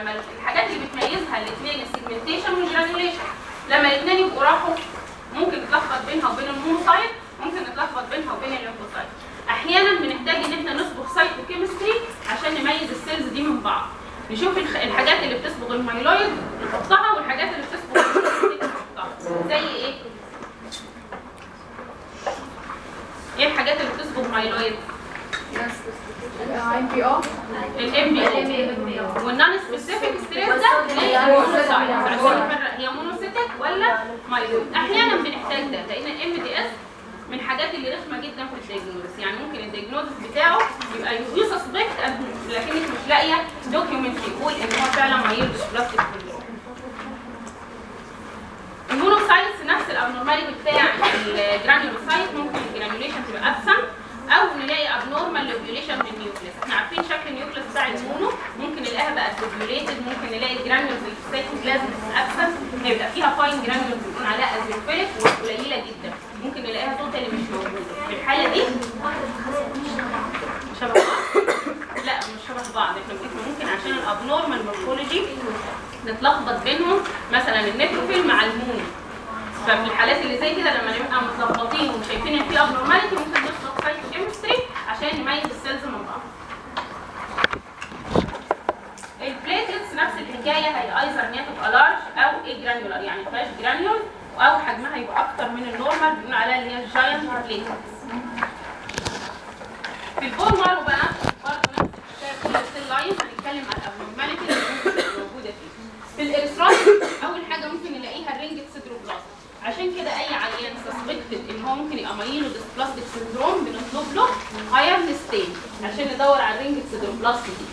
لما الحاجات اللي بتميزها الاثنين ال segmentation وال granulation لما الاثنين يبقوا راحوا ممكن نتلخبط بينها وبين ال monocyte ممكن نتلخبط بينها وبين ال lymphocyte. أحيانا بنحتاج إن إحنا نصبغ cytochemistry عشان نميز ال cells دي من بعض. نشوف الحاجات اللي بتصبغ ال myeloid نحطها والحاجات اللي بتصبغ نحطها. زي إيه؟ إيه الحاجات اللي بتصبغ myeloid؟ MPO ال MPO وال non-specific esterase ده عشان نفرق هي monocytic ولا myeloid أحيانا بنحتاج ده. لأن ال MDS من الحاجات اللي رخمة جدا في ال diagnosis يعني ممكن ال diagnosis بتاعه يبقى you suspect لكنك مش لاقية document يقول إن هو فعلا myelodysplastic ال monocytes نفس ال abnormality بتاع ال granulocyte ممكن ال granulation تبقى absent أو نلاقي abnormal lobulation من ال nucleus إحنا عارفين شكل ال nucleus بتاع ال mono ممكن نلاقيها بقت lobulated ممكن نلاقي ال granules ال cytoplasm absent هيبقى فيها fine granules بيكون عليها azurophilic وقليله جدا. ممكن نلاقيها totally مش موجودة. في الحالة دي شبه لا مش شبه بعض. إحنا ممكن عشان ال abnormal morphology نتلخبط بينهم. مثلا ال neutrophil مع ال mono. ففي الحالات اللي زي كده لما نبقى متلخبطين وشايفين ان في abnormality ممكن نخلط cytochemistry عشان نميز ال cells من بعض. ال platelets نفس الحكاية هي either ان هي تبقى large أو agranular يعني فيهاش granule أو حجمها يبقى أكتر من ال normal بنقول عليها اللي هي ال giant platelets في ال bone marrow بقى برضه نفس الحكاية كل ال cell line هنتكلم على ال abnormality اللي ممكن تبقى موجوده فيه في ال erythroid اول حاجة ممكن نلاقيها ال ring sideroblast عشان كده اي عيان suspected ان هو ممكن يبقى myelodysplastic syndrome بنطلب له iron stain عشان ندور على ال ring sideroblast دي.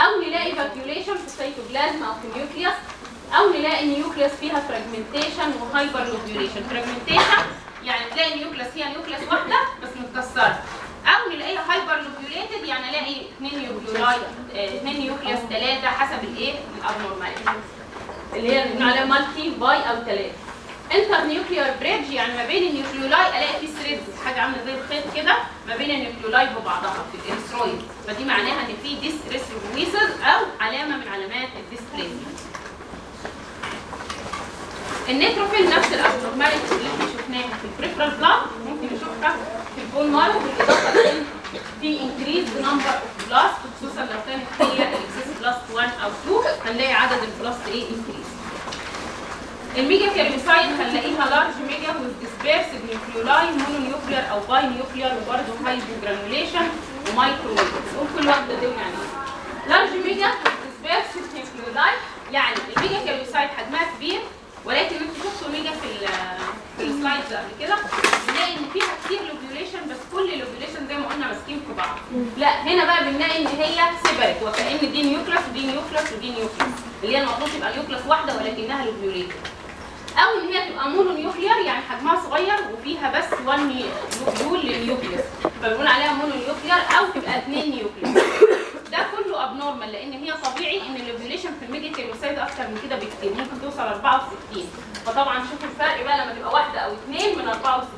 أو نلاقي vacuolation في السيتوبلازم أو في ال nucleus أو نلاقي ال nucleus فيها fragmentation و hyperlobulation fragmentation يعني تلاقي ال nucleus فيها nucleus واحدة بس متكسرة. أو نلاقيها hyperlobulated يعني ألاقي اثنين nucleoli آه، اثنين nucleus ثلاثة حسب الايه ال abnormality اللي هي بنقول عليها multi bi أو ثلاثة internuclear bridge يعني ما بين ال nucleoli الاقي في threads حاجة عاملة زي الخيط كده ما بين ال nucleoli وبعضها في ال erythroid فدي معناها إن في dyserythropoiesis أو علامة من علامات ال dysplasia ال neutrophil نفس ال abnormality اللي إحنا شفناها في ال peripheral blood ممكن نشوفها في ال bone marrow بالإضافة لأن في increase number of blast خصوصا لو كانت هي ال excess blast 1 أو 2 هنلاقي عدد ال blast إيه؟ increase ال megakaryocyte هنلاقيها large mega with dispersed nucleoli mononuclear أو binuclear وبرضه hypogranulation و micro نقول كل واحدة دول يعني large mega dispersed nucleoli يعني ال megakaryocyte حجمها كبير ولكن أنتوا شفتوا mega في في ال slides قبل كده؟ بنلاقي إن فيها كتير lobulation بس كل lobulation زي ما قلنا ماسكين في بعض. لا هنا بقى بنلاقي إن هي separate وكأن دي nucleus ودي nucleus ودي nucleus اللي هي المفروض تبقى nucleus واحدة ولكنها lobulated أو إن هي تبقى mononuclear يعني حجمها صغير وفيها بس 1 nucleole لل nucleus. فبنقول عليها mononuclear أو تبقى 2 nucleus. ده كله abnormal لأن هي طبيعي إن ال lobulation في ال megakaryocyte أكتر من كده بكتير ممكن توصل 64 فطبعا شوفوا الفرق بقى لما تبقى واحدة أو اثنين من 64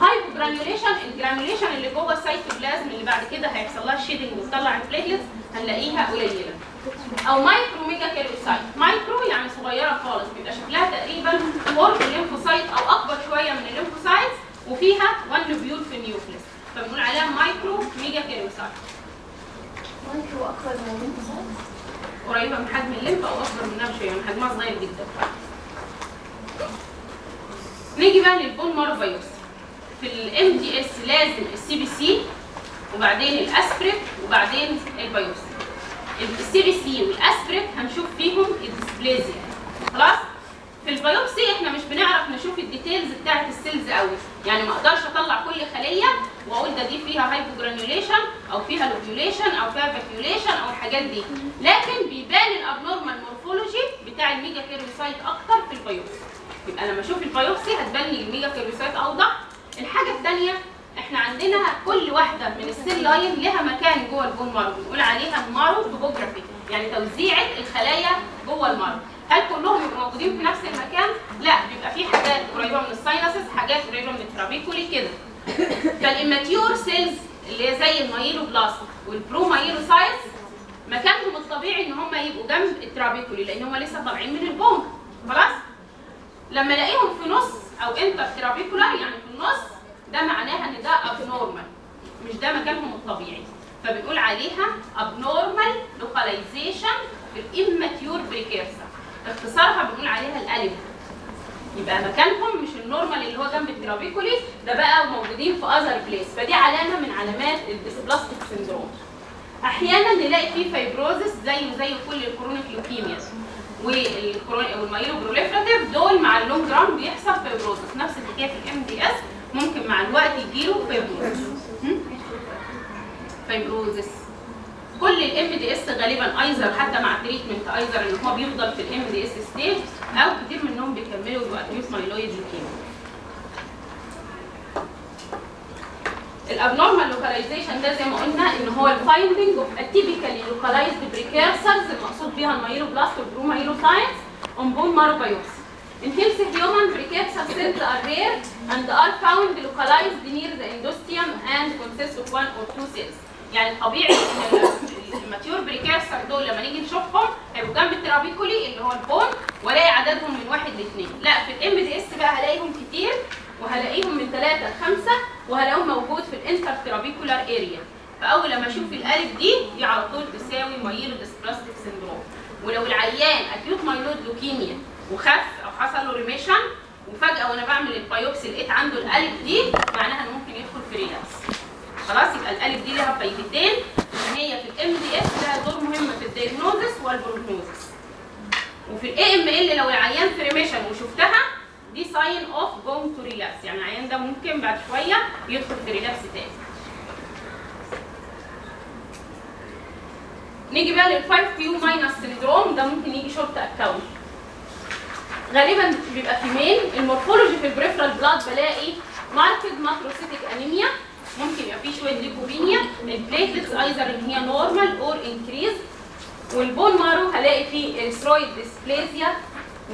hypogranulation ال granulation اللي جوه السيتوبلازم اللي بعد كده هيحصل لها shedding وتطلع ال platelets هنلاقيها قليلة. أو micromegakaryocyte micro يعني صغيرة خالص بيبقى شكلها تقريبا more ال lymphocyte أو أكبر شوية من ال lymphocyte وفيها 1 lobule في ال nucleus فبنقول عليها micromegakaryocyte micro أكبر من ال lymphocyte قريبة من حجم ال lymph أو اكبر منها بشوية يعني حجمها صغير جدا. نيجي بقى لل bone marrow biopsy في ال MDS لازم ال CBC وبعدين ال aspirate وبعدين ال biopsy ال CBC وال aspirate هنشوف فيهم ال dysplasia خلاص؟ في ال biopsy إحنا مش بنعرف نشوف ال details بتاعت ال cells قوي. يعني ما أقدرش اطلع كل خلية واقول ده دي فيها hypogranulation أو فيها lobulation أو فيها vacuolation أو الحاجات دي. لكن بيبان ال abnormal morphology بتاع ال megakaryocyte أكتر في ال biopsy. يبقى لما أشوف ال biopsy هتبان لي ال megakaryocyte أوضح. الحاجة الثانية إحنا عندنا كل واحدة من ال cell line لها مكان جوه ال bone marrow بنقول عليها marrow topography يعني توزيعه الخلايا جوه ال marrow. هل كلهم يبقوا موجودين في نفس المكان؟ لا بيبقى في حاجات قريبة من ال sinuses حاجات قريبة من ال trabeculae كده. فال immature cells اللي هي زي ال myeloblast وال promyelocytes مكانهم الطبيعي إن هم يبقوا جنب ال trabeculae لأن هم لسه طالعين من ال bone خلاص؟ لما ألاقيهم في نص أو intertrabecular يعني في النص ده معناها إن ده abnormal مش ده مكانهم الطبيعي. فبنقول عليها abnormal localization ال immature precursor اختصارها بنقول عليها ال ALIP. يبقى مكانهم مش ال normal اللي هو جنب ال trabeculae ده بقى موجودين في other place فدي علامة من علامات ال dysplastic syndrome أحيانا نلاقي فيه fibrosis زيه زي كل ال chronic leukemia وال myeloproliferative دول مع ال long run بيحصل fibrosis نفس الحكاية في ال MDS ممكن مع الوقت يجيله fibrosis fibrosis كل ال MDS غالبا either حتى مع treatment either إن هو بيفضل في ال MDS stage أو كتير منهم بيكملوا ب acute myeloid leukemia ال abnormal localization ده زي ما قلنا إن هو ال finding of atypically localized precursors المقصود بيها ال myeloblast وال promyelocytes on bone marrow biopsy In healthy human precursor cells are rare and are found localized near the endosteum and consist of one or two cells. يعني طبيعي إن ال immature precursor دول لما نيجي نشوفهم هيبقوا جنب ال trabeculae اللي هو ال bone والاقي عددهم من واحد لاثنين لا في ال MDS بقى هلاقيهم كتير وهلاقيهم من ثلاثة لخمسة وهلاقيهم موجود في ال intertrabecular area فأول لما أشوف ال ALIP دي دي على طول تساوي myelodysplastic syndrome ولو العيان acute myeloid leukemia وخف أو حصل له remission وفجأة وأنا بعمل ال biopsy لقيت عنده ال ALIP دي معناها إنه ممكن يدخل في relapse. خلاص يبقى ال ALIP دي لها فايدتين إن هي في ال MDS لها دور مهم في ال diagnosis وال prognosis. وفي ال AML لو العيان في remission وشفتها دي sign of going to relapse يعني العيان ده ممكن بعد شوية يدخل في relapse تاني. نيجي بقى لل 5 q minus syndrome ده ممكن يجي short account غالبا بيبقى في male. ال morphology في ال peripheral blood بلاقي marked macrocytic anemia ممكن يبقى فيه شوية leukopenia ال platelets either إن هي normal or increase وال bone marrow هلاقي فيه dysplasia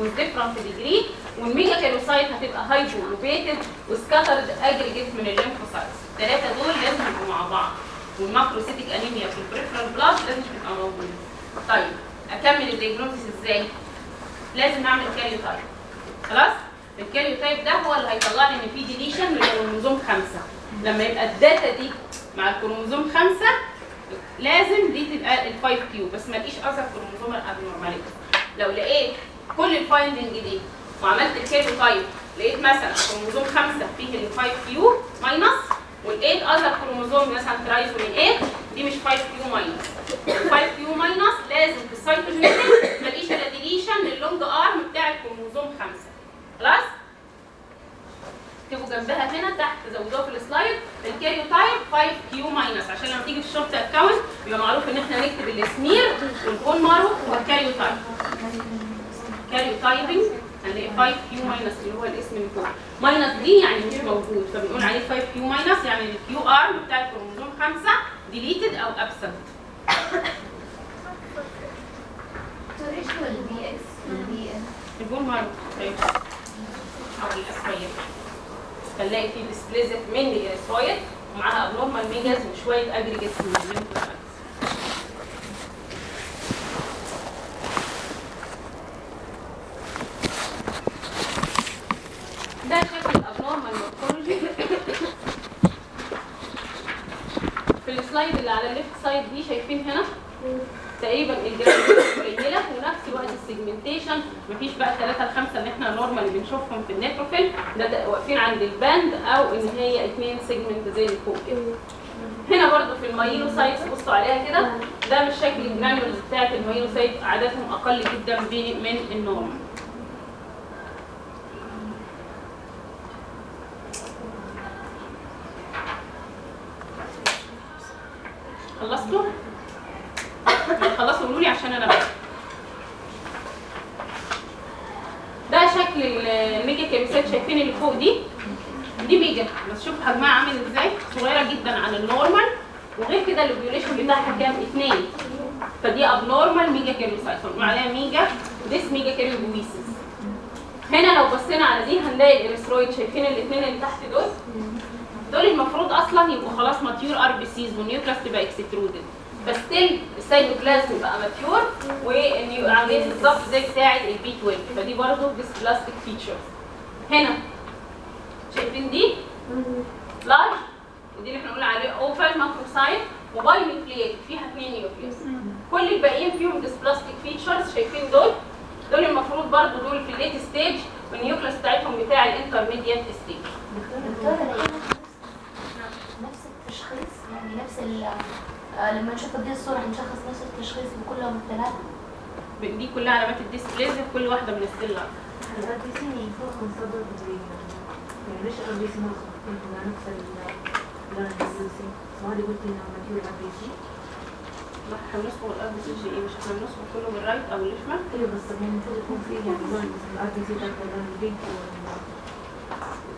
with different degree. وال megakaryocyte هتبقى hypolobated و scattered aggregate من ال lymphocytes الثلاثه دول لازم يبقوا مع بعض. وال macrocytic anemia في ال peripheral blood لازم تبقى موجودة. طيب أكمل ال diagnosis إزاي؟ لازم أعمل karyotype خلاص؟ ال karyotype ده هو اللي هيطلع لي إن في deletion لل chromosome خمسة. لما يبقى ال data دي مع الكروموزوم خمسة لازم دي تبقى ال 5 q بس ما لقيش other chromosome abnormality لو لقيت كل ال finding دي وعملت ال karyotype لقيت مثلا كروموزوم خمسة فيه ال 5 q minus ولقيت other chromosome مثلا trisomy 8 دي مش 5 q minus ال 5 q minus لازم في ما لقيش الا deletion لل long arm بتاع الكروموزوم 5 خلاص؟ اكتبوا جنبها هنا تحت زودوها في ال slide. ال karyotype 5 q minus عشان لما تيجي في ال short account يبقى معروف إن إحنا نكتب ال smear وال bone marrow وال karyotype karyotyping هنلاقي 5 q minus اللي هو الاسم اللي فوق. minus دي يعني مش موجود. فبنقول عليه 5 q minus يعني ال q arm بتاع الكروموزوم 5 ديليتد أو ابسنت؟ البون مارو طيب. أو الاسفير هنلاقي فيه ديسبليزت من الاسفايد ومعاها ابنورمال ميجاز وشوية اجريجيتس من ده شكل الابنورمال مورفولوجي في ال slide اللي على ال left side دي شايفين هنا؟ تقريبا ال granules قليلة. ونفس الوقت ال segmentation مفيش بقى 3 ل 5 اللي إحنا normal بنشوفهم في ال neutrophil ده, ده واقفين عند ال band أو إن هي اثنين segment زي اللي فوق هنا برضو في ال myelocytes بصوا عليها كده. ده مش شكل ال granules بتاعت ال myelocyte. عددهم أقل جدا من ال normal خلصتوا؟ خلصوا قولوا لي عشان أنا بقى. ده شكل الميجا كابسات شايفين اللي فوق دي دي mega بس شوفوا حجمها عامل إزاي صغيره جدا عن ال normal وغير كده ال lobulation بتاعها كام اتنين فدي abnormal megakaryocyte فبنقول عليها mega dysmegakaryopoiesis هنا لو بصينا على دي هنلاقي ال erythroid شايفين الاثنين اللي تحت دول دول المفروض أصلا يبقوا خلاص mature RBCs وال nucleus تبقى extruded still ال cytoplasm بقى mature وعاملين بالظبط زي بتاعة ال B 12 فدي برضه dysplastic features هنا. شايفين دي؟ large ودي اللي إحنا بنقول عليه oval macrocyte و binucleate فيها اثنين nucleus كل الباقيين فيهم dysplastic features شايفين دول؟ دول المفروض برضه دول في ال late stage والنيوكليوس بتاعتهم بتاع الانترميديات ستيج دكتور هلاقي نفس التشخيص يعني نفس آه، لما نشوف دي الصورة هنشخص نفس التشخيص بكلهم الثلاثة دي كلها علامات الديسبليزيا في كل واحدة من السيلر الار بي سي يفرق من صدر بدري يعني الار بي سي ما مع نفس اللون الدبلوسي ما هذه قلت إنه ماتيور ار بي سي إحنا بنصبغ جي إيه مش إحنا بنصبغ كله بالرايت أو الليفت أيوه بس يعني المفروض يكون فيه يعني لون ال RBC تحت اللون ال pink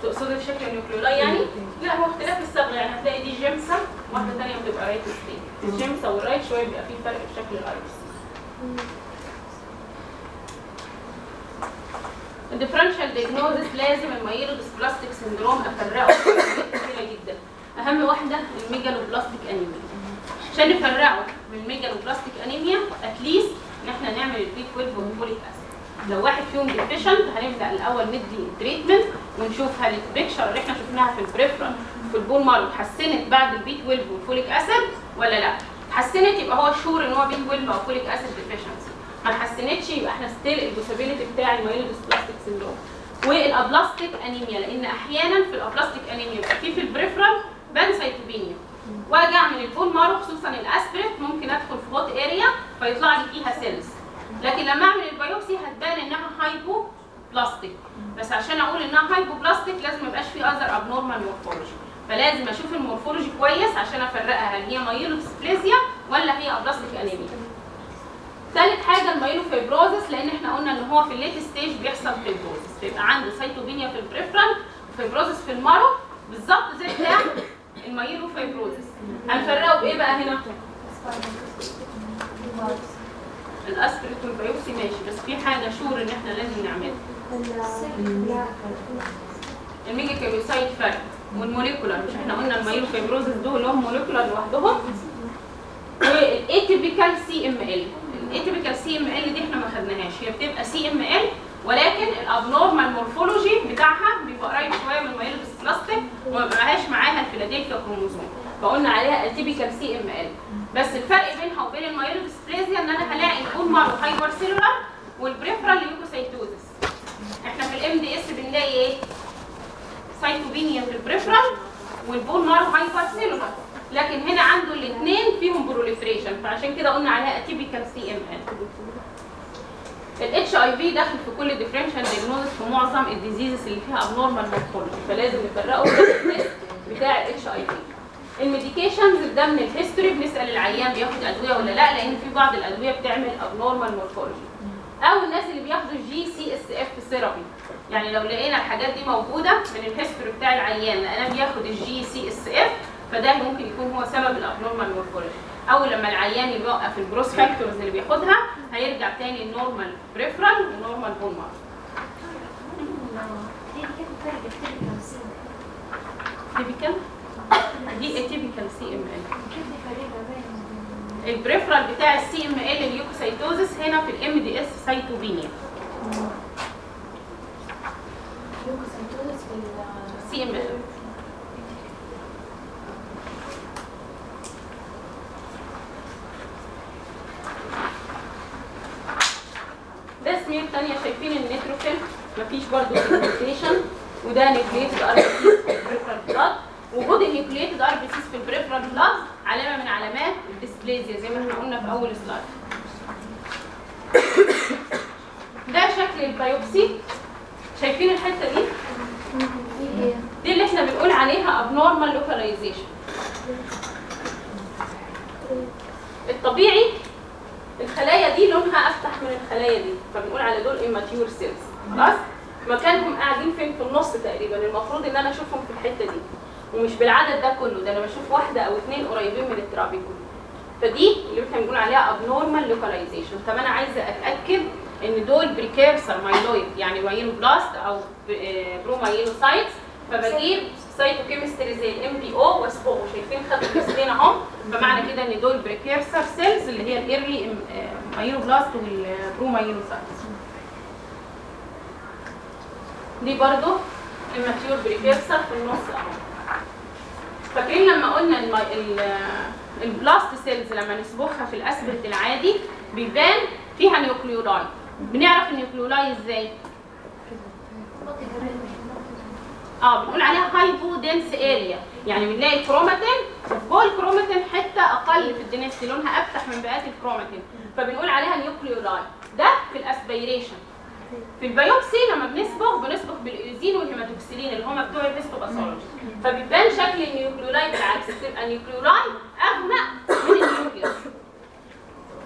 تقصدي شكل ال nucleoli يعني؟ لا هو اختلاف الصبغة. يعني هتلاقي دي Giemsa واحدة ثانية بتبقى Wright stain ال Giemsa وال Wright شوية بيبقى فيه فرق في شكل ال RBCs ال differential diagnosis لازم ال myelodysplastic syndrome أفرقه. كتيرة جدا. أهم واحدة ال megaloblastic anemia. عشان نفرقه من ال megaloblastic anemia at least ان إحنا نعمل ال B 12 وال folic acid لو واحد فيهم deficient هنبدأ الأول ندي treatment ونشوف هل ال picture اللي إحنا شفناها في ال peripheral في ال bone marrow اتحسنت بعد ال B 12 وال folic acid ولا لا؟ اتحسنت يبقى هو sure إن هو B 12 أو folic acid deficiency ما اتحسنتش يبقى إحنا still ال possibility بتاع ال myelodysplastic syndrome. وال aplastic anemia لأن أحيانا في ال aplastic anemia بيبقى في في ال peripheral pancytopenia وأجي أعمل ال bone marrow خصوصا ال aspirate ممكن أدخل في hot area فيطلع لي فيها cells لكن لما أعمل ال biopsy هتبان إنها hypoplastic بس عشان أقول إنها hypoplastic لازم ما يبقاش في other abnormal morphology فلازم أشوف ال morphology كويس عشان أفرقها هل هي myelodysplasia ولا هي aplastic anemia ثالث حاجة ال myelofibrosis لأن إحنا قلنا إن هو في ال late stage بيحصل fibrosis بيبقى عنده cytopenia في ال peripheral و fibrosis في ال marrow بالظبط زي بتاع ال myelofibrosis. هنفرقه بإيه بقى هنا؟ ال aspirate وال biopsy ماشي بس في حاجة sure إن إحنا لازم نعملها. ال megakaryocyte فرق وال molecular مش إحنا قلنا ال myelofibrosis دول لهم molecular لوحدهم. وال atypical CML ال atypical CML دي إحنا ما خدناهاش. هي بتبقى CML ولكن ال abnormal morphology بتاعها بيبقى قريب شوية من ال myelodysplastic وما بقاش معاها ال Philadelphia chromosome. فقلنا عليها atypical CML بس الفرق بينها وبين ال myelodysplasia إن أنا هلاقي ال bone marrow hypercellular وال peripheral leukocytosis إحنا في ال MDS بنلاقي إيه؟ cytopenia في ال peripheral وال bone marrow hypercellular لكن هنا عنده الاثنين فيهم proliferation فعشان كده قلنا عليها atypical CML ال HIV داخل في كل differential diagnosis في معظم ال diseases اللي فيها abnormal morphology فلازم نفرقه بتاع ال HIV ال medications ده من ال history بنسأل العيان بياخد أدوية ولا لأ لأن في بعض الأدوية بتعمل abnormal morphology أو الناس اللي بياخدوا ال GCSF therapy يعني لو لقينا الحاجات دي موجودة من ال history بتاع العيان لقينا بياخد ال GCSF فده ممكن يكون هو سبب ال abnormal morphology أو لما العيان يوقف ال growth factors اللي بياخدها هيرجع تاني ال normal peripheral و normal bone typical دي atypical CML ال peripheral بتاع ال CML leukocytosis هنا في ال MDS cytopenia leukocytosis في ده سمير تانية شايفين ال neutrophil مفيش برضه segmentation وده nucleated R في ال peripheral blood وجود ال nucleated RBCs في ال peripheral blood علامه من علامات ال dysplasia زي ما إحنا قلنا في أول slide ده شكل ال biopsy. شايفين الحتة دي؟ دي اللي إحنا بنقول عليها abnormal localization. الطبيعي الخلايا دي لونها أفتح من الخلايا دي فبنقول على دول immature cells. خلاص؟ مكانهم قاعدين فين؟ في النص تقريبا. المفروض إن أنا أشوفهم في الحتة دي. ومش بالعدد ده كله ده أنا بشوف واحدة أو اثنين قريبين من ال trabeculae. فدي اللي إحنا بنقول عليها abnormal localization. طب أنا عايزة أتأكد إن دول precursor myeloid يعني myeloblast أو promyelocytes فبجيب cytochemistry زي ال MPO وأصبغه. شايفين خدوا ال stain اهم فمعنى كده إن دول precursor cells اللي هي ال early myeloblast وال promyelocytes دي برضو ال immature precursor في النص أهو. فاكرين لما قلنا. ال blast cells لما نصبغها في ال aspirate العادي بيبان فيها nucleoli بنعرف ال nucleoli إزاي؟ آه بنقول عليها hypodense area يعني بنلاقي كروماتين جوه الكروماتين حتة أقل في ال density لونها أفتح من بقيه الكروماتين. فبنقول عليها nucleoli ده في ال aspiration. في ال biopsy لما بنصبغ بنصبغ بال eosin وال hematoxylin اللي هم بتوع ال histopathology. فبيبان شكل ال nucleoli بالعكس تبقى ال nucleoli أغمق من ال nucleus.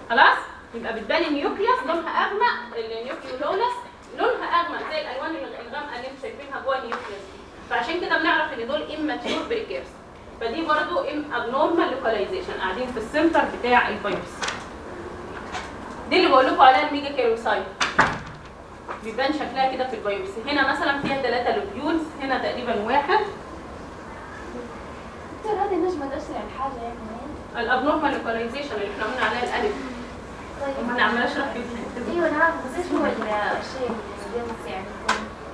خلاص؟ يبقى بتبان ال nucleus لونها أغمق ال nucleolus لونها أغمق زي الألوان الغامقه اللي أنتم شايفينها جوه ال nucleus فعشان كده بنعرف إن دول immature precursors فدي برضو ام abnormal localization قاعدين في ال center بتاع ال biopsy دي اللي بقول لكم عليها ال megakaryocyte. بيبان شكلها كده في ال biopsy هنا مثلا فيها ثلاثة lobules هنا تقريبا واحد. دكتور هذه النجمة تأثر على الحاجة يعني؟ ال abnormal localization اللي إحنا قلنا عليها ال ALIP. طيب. أنا عمالة اشرح. أيوه أنا بس إيش هو الشيء اللي يعني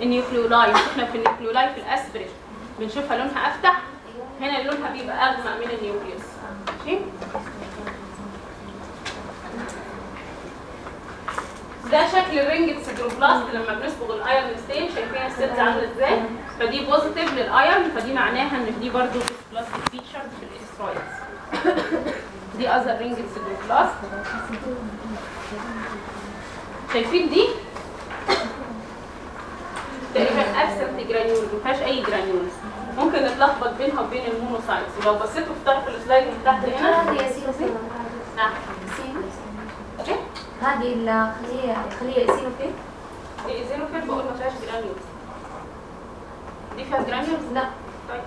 ال nucleoli إحنا في ال nucleoli في ال aspirate. بنشوفها لونها أفتح. أيوه. هنا لونها بيبقى أغمق من ال nucleus. ماشي؟ ده شكل ال ring sideroblast لما بنصبغ ال iron stain شايفين ال cells عاملة إزاي؟ فدي positive لل iron فدي معناها إن دي برضو dysplastic features في ال erythroids دي other ring sideroblast شايفين دي؟ تقريبا absent granule ما فيهاش أي granule. ممكن نتلخبط بينها وبين ال monocytes. ولو بصيتوا في طرف ال slide من تحت هنا. نعم. هذه eosinophil؟ دي eosinophil بقول ما فيهاش granules دي فيها granules لا. طيب.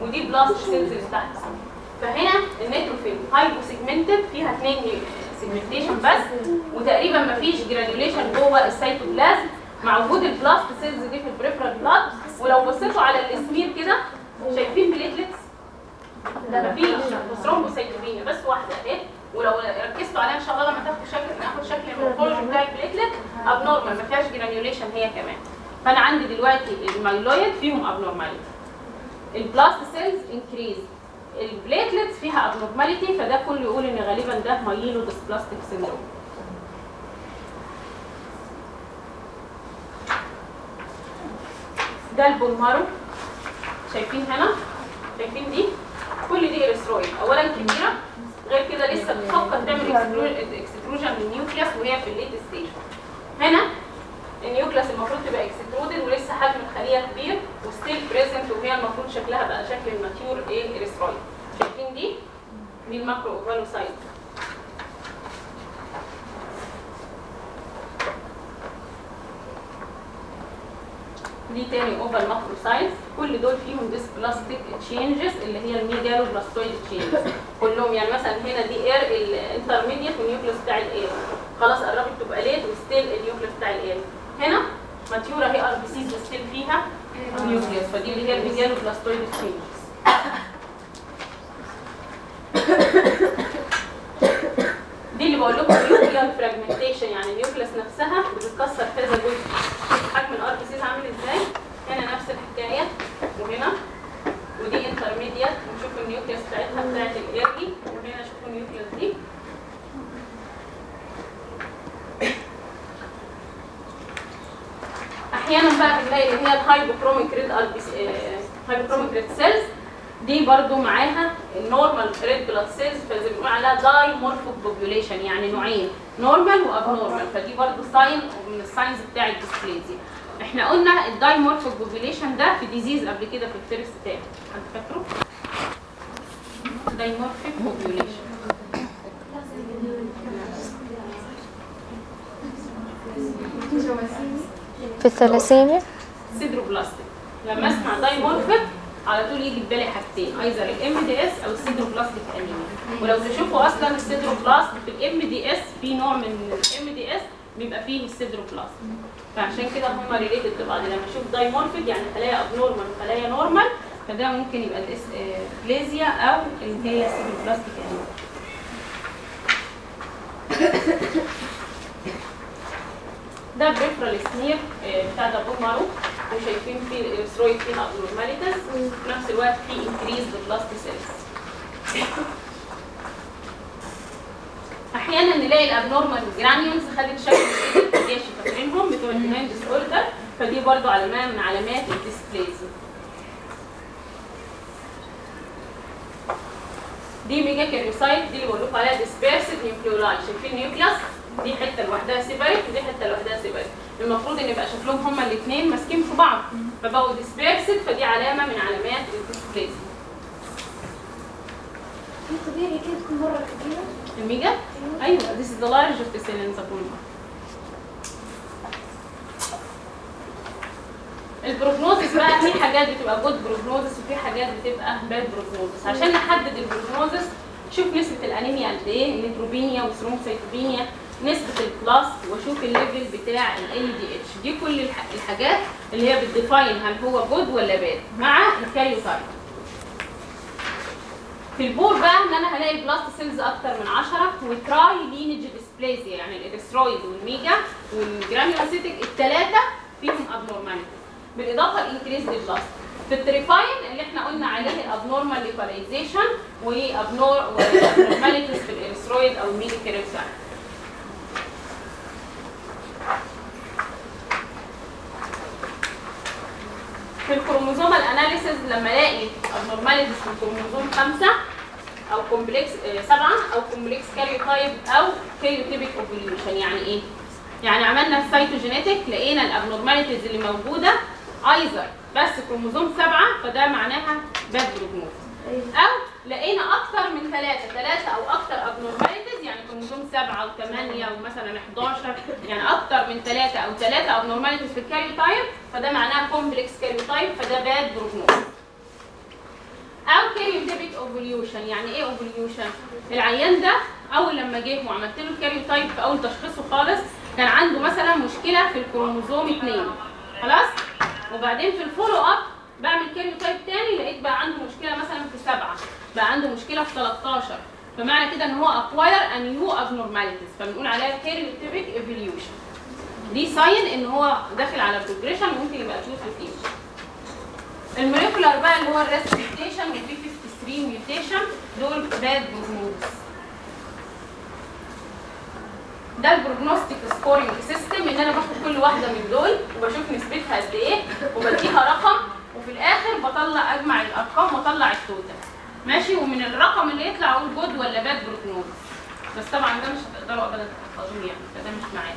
ودي blast cells تحت فهنا ال neutrophil hyposegmented فيها اثنين segmentation بس وتقريبا ما فيش granulation جوه السيتوبلازم مع وجود ال blast cells دي في ال peripheral blood ولو بصيتوا على ال smear كده شايفين platelets لا مفيش thrombocytopenia بس واحدة اهي ولو ركزتوا عليها إن شاء الله لما تاخدوا شكل ناخد شكل ال morphology بتاع ال platelet abnormal ما فيهاش granulation هي كمان. فأنا عندي دلوقتي ال myeloid فيهم abnormality ال blast cells increase ال platelets فيها abnormality فده كله يقول إن غالبا ده myelodysplastic syndrome ده ال bone marrow شايفين هنا؟ شايفين دي؟ كل دي erythroid اولا كبيرة غير كده لسه بتفكر تعمل extrusion لل nucleus وهي في ال late stage هنا ال nucleus المفروض تبقى extruded ولسه حجم الخلية كبير و still present وهي المفروض شكلها بقى شكل ال mature إيه erythroid شايفين دي؟ دي ال macro-ovalocyte دي تاني oval macrocyte كل دول فيهم dysplastic changes اللي هي ال megaloblastoid changes كلهم يعني مثلا هنا دي early ال intermediate وال nucleus بتاع ال early خلاص قربت تبقى late و still ال nucleus بتاع ال early هنا. mature أهي RBCs و still فيها. nucleus فدي اللي هي ال megaloblastoid changes دي اللي بقول لكم nuclear fragmentation يعني ال nucleus نفسها بتتكسر كذا جزء حجم ال RBCs عامل إزاي. هنا نفس الحكاية. وهنا. ودي intermediate ونشوف ال nucleus بتاعتها بتاعت ال early وهنا شوفوا ال nucleus دي. أحيانا بقى بنلاقي اللي هي ال hypochromic red hypochromic red cells دي برضو معاها ال normal red blood cells فزي بنقول عليها dimorphic population يعني نوعين normal و abnormal فدي برضو sign من ال signs بتاع ال dysplasia إحنا قلنا ال dimorphic population ده في disease قبل كده في ال first tab حد فاكره؟ dimorphic population في الثلاسيميا sideroblastic لما أسمع dimorphic على طول يجي في بالي حاجتين either ال MDS أو ال sideroblastic anemia. ولو تشوفوا أصلا ال sideroblast في ال MDS في نوع من ال MDS بيبقى فيه ال sideroblast فعشان كده هم related لبعض لما أشوف dimorphic يعني خلايا abnormal وخلايا normal فده ممكن يبقى ال dysplasia أو اللي هي ال sideroblastic anemia ده peripheral smear بتاع ده marrow وشايفين فيه ال erythroid فيه abnormalities وفي نفس الوقت فيه increased blast cells أحيانا نلاقي ال abnormal granules خدت شكل الديش فاكرينهم بتوع ال genetic disorder فدي برضو علامة من علامات ال dysplasia دي megakaryocyte دي اللي بقول لكم عليها dispersed nuclei شايفين nucleus دي حتة لوحدها separate ودي حتة لوحدها separate المفروض إن يبقى شكلهم هما الاثنين ماسكين في بعض. فبقوا dispersed فدي علامة من علامات ال dysplasia طبيعي كده تكون مرة كبيرة ال mega أيوه this is ال prognosis بقى في حاجات بتبقى good prognosis وفي حاجات بتبقى bad prognosis. عشان نحدد ال prognosis شوف نسبة الأنيميا قد إيه؟ ال neutropenia و thrombocytopenia نسبة ال blast واشوف ال level بتاع ال LDH كل الح- الحاجات اللي هي بت define هل هو good ولا bad مع ال karyotype في ال poor بقى إن أنا هلاقي ال blast cells أكتر من 10 و trilineage dysplasia يعني ال erythroid وال mega وال granulocytic الثلاثه فيهم abnormality بالإضافة ل increase ال blast في ال trephine اللي إحنا قلنا عليه ال abnormal و abnormalities في ال erythroid أو ال megakaryocyte في ال chromosomal analysis لما ألاقي abnormalities في الكروموزوم 5 أو complex 7 أو complex karyotype أو karyotypic evolution يعني إيه؟ يعني عملنا ال cytogenetic لقينا ال abnormalities اللي موجودة either بس كروموزوم 7 فده معناها bad prognosis أو لقينا أكتر من ثلاثة ثلاثة أو أكتر abnormalities يعني كروموزوم 7 و8 ومثلا 11 يعني أكتر من ثلاثة أو ثلاثة abnormalities في ال karyotype فده معناها complex karyotype فده bad prognosis أو karyotypic evolution يعني إيه evolution العيان ده أول لما جه وعملت له ال karyotype في أول تشخيصه خالص كان عنده مثلا مشكلة في الكروموزوم 2 خلاص؟ وبعدين في ال follow up بعمل karyotype تاني لقيت بقى عنده مشكلة مثلا في 7 بقى عنده مشكلة في 13 فمعنى كده إن هو acquire a new abnormalities فبنقول عليها karyotypic evolution دي sign إن هو داخل على progression ممكن يبقى تشوف فيه ال molecular بقى اللي هو ال RAS mutation وال P53 mutation دول bad prognosis ده ال prognostic scoring system إن أنا باخد كل واحدة من دول وبشوف نسبتها قد إيه وبديها رقم وفي الآخر بطلع أجمع الأرقام وأطلع ال total ماشي ومن الرقم اللي يطلع أقول good ولا bad prognosis بس طبعا ده مش هتقدروا ابدا تحفظوه يعني. فده مش معايا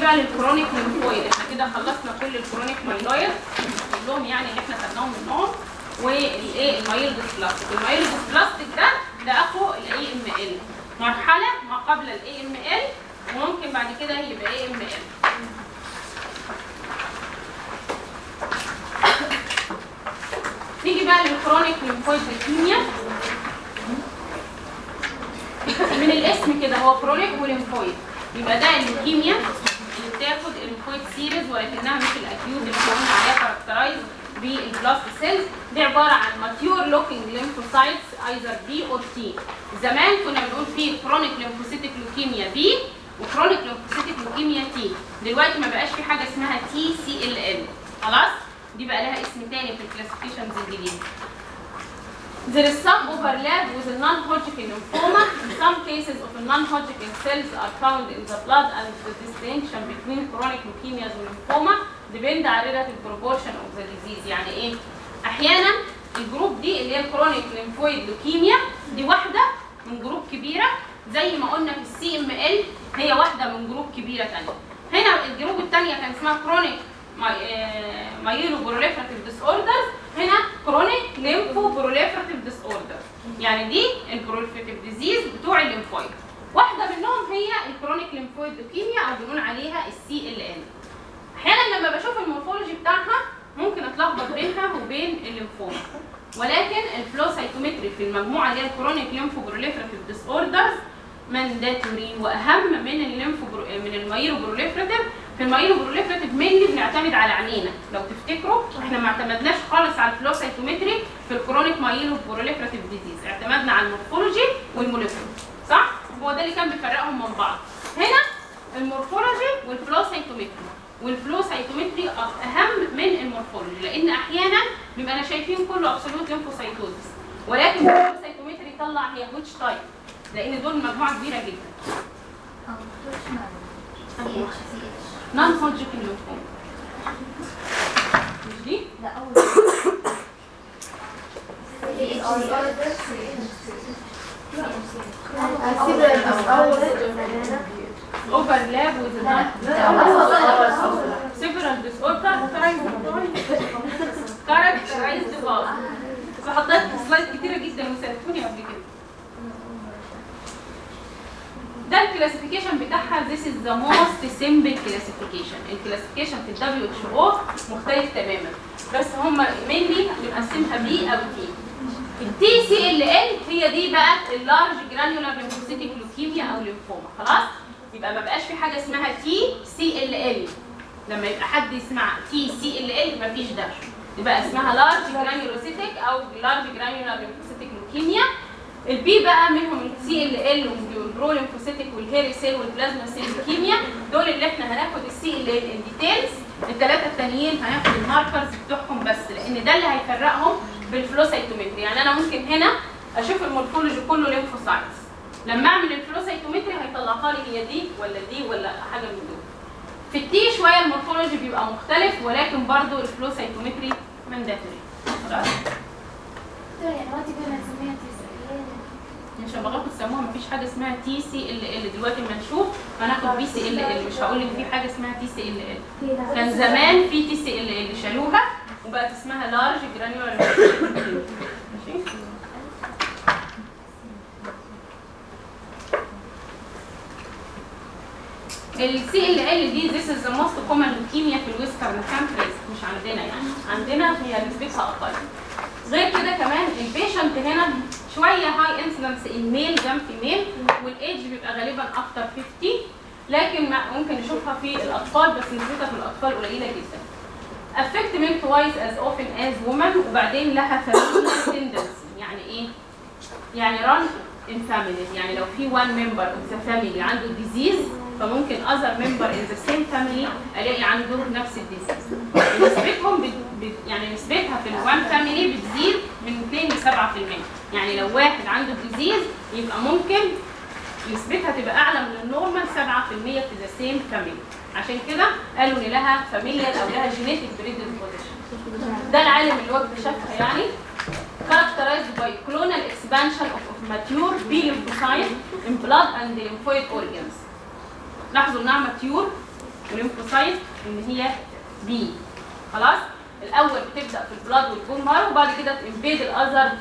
بقى لل chronic lymphoid إحنا كده خلصنا كل ال chronic myeloid كلهم يعني اللي إحنا خدناهم منهم والايه ال myelodysplastic ال myelodysplastic ده ده اخو ال AML مرحله ما قبل ال AML وممكن بعد كده يبقى AML نيجي بقى لل chronic lymphoid leukemia من الاسم كده هو chronic و lymphoid يبقى ده الليكيميا اللي بتاخد ال lymphoid series ولكنها مش ال acute اللي إحنا قلنا عليها characterized بال blast cells دي عباره عن mature looking lymphocytes either B or T زمان كنا بنقول فيه chronic lymphocytic leukemia B و chronic lymphocytic leukemia T دلوقتي ما بقاش في حاجة اسمها T-CLL خلاص دي بقى لها اسم تاني في ال classifications الجديده There is some overlap with the non-Hodgkin lymphoma. In some cases of the non-Hodgkin cells are found in the blood and the distinction between chronic leukemias and lymphoma depend on relative proportion of the disease. يعني إيه؟ أحيانا ال group دي اللي هي ال chronic lymphoid leukemia دي واحدة من group كبيرة زي ما قلنا في ال CML هي واحدة من group كبيرة ثانية. هنا ال group الثانية كان اسمها chronic myeloproliferative disorders هنا proliferative disorder يعني دي ال proliferative diseases بتوع ال lymphoid ال chronic lymphoid leukemia أو بنقول عليها ال CLL أحيانا لما بشوف ال morphology بتاعها ممكن أتلخبط بينها وبين الليمفوما. ولكن ال flow cytometry في المجموعة هي ال chronic lymphoproliferative disorders mandatory وأهم من ال lympho من ال myeloproliferative في ال myeloproliferative mainly بنعتمد على عينينا لو تفتكروا إحنا ما اعتمدناش خالص على ال flow cytometry في ال chronic myeloproliferative diseases اعتمدنا على ال morphology وال molecular صح؟ هو ده اللي كان بيفرقهم من بعض. هنا ال morphology وال flow cytometry. وال flow cytometry أهم من ال morphology لأن أحيانا بيبقى أنا شايفين كله absolute lymphocytosis ولكن ال flow cytometry يطلع هي which type لأن دول مجموعة كبيرة جدا. نون هودجكن ليمفوما مش دي؟ لا أول. Overlap with the several disorder characterized by فحطيت slide كتيرة جدا وسألتوني قبل كده. ده ال classification بتاعها. This is the most simple classification. ال classification في ال WHO مختلف تماما. بس هم mainly بنقسمها B أو T ال T-CLL هي دي بقى ال large granular lymphocytic leukemia أو ليمفوما خلاص؟ يبقى ما بقاش في حاجة اسمها T-CLL لما يبقى حد يسمع T-CLL مفيش ده. يبقى اسمها large granulocytic أو large granular lymphocytic leukemia ال B بقى منهم ال CLL وال prolymphocytic وال hairy cell وال plasma cell leukemia دول اللي إحنا هناخد ال CLL ال details الثلاثه التانيين هناخد ال markers بتوعهم بس لأن ده اللي هيفرقهم بال flow cytometry يعني أنا ممكن هنا أشوف ال morphology كله lymphocytes لما أعمل ال flow cytometry هيطلعها لي هي دي ولا دي ولا حاجة من دول. في ال T شوية ال morphology بيبقى مختلف ولكن برضو ال flow cytometry mandatory خلاص ما تسعين عشان بغلط تسموها مفيش حاجة اسمها T-CLL. دلوقتي لما نشوف هناخد B-CLL مش هقول لك في حاجة اسمها T-CLL. كان زمان في T-CLL شالوها وبقت اسمها large granular. ماشي؟ ال CLL دي this is the most common leukemia في ال western countries مش عندنا يعني. عندنا هي نسبتها أقل. غير كده كمان ال patient هنا شوية high incidence in male جنب female وال age بيبقى غالبا أكتر 50 لكن ممكن نشوفها في الأطفال بس نسبتها في الأطفال قليلة جدا. Affect men twice as often as women وبعدين لها familial tendency يعني إيه؟ يعني run in families يعني لو في one member of the family عنده disease فممكن other member in the same family ألاقي عنده نفس ال disease نسبتهم بت... بت... يعني نسبتها في ال one family بتزيد من 2 ل 7% يعني لو واحد عنده disease يبقى ممكن نسبتها تبقى أعلى من ال normal 7% في the same family عشان كده قالوا إن لها familial أو لها genetic predisposition ده العالم اللي هو اكتشفها يعني. Characterized by clonal expansion of, of mature B lymphocyte in blood and lymphoid organs. لاحظوا انها mature و lymphocyte إن هي B خلاص؟ الأول بتبدأ في ال blood وال bone marrow وبعد كده ت invade ال other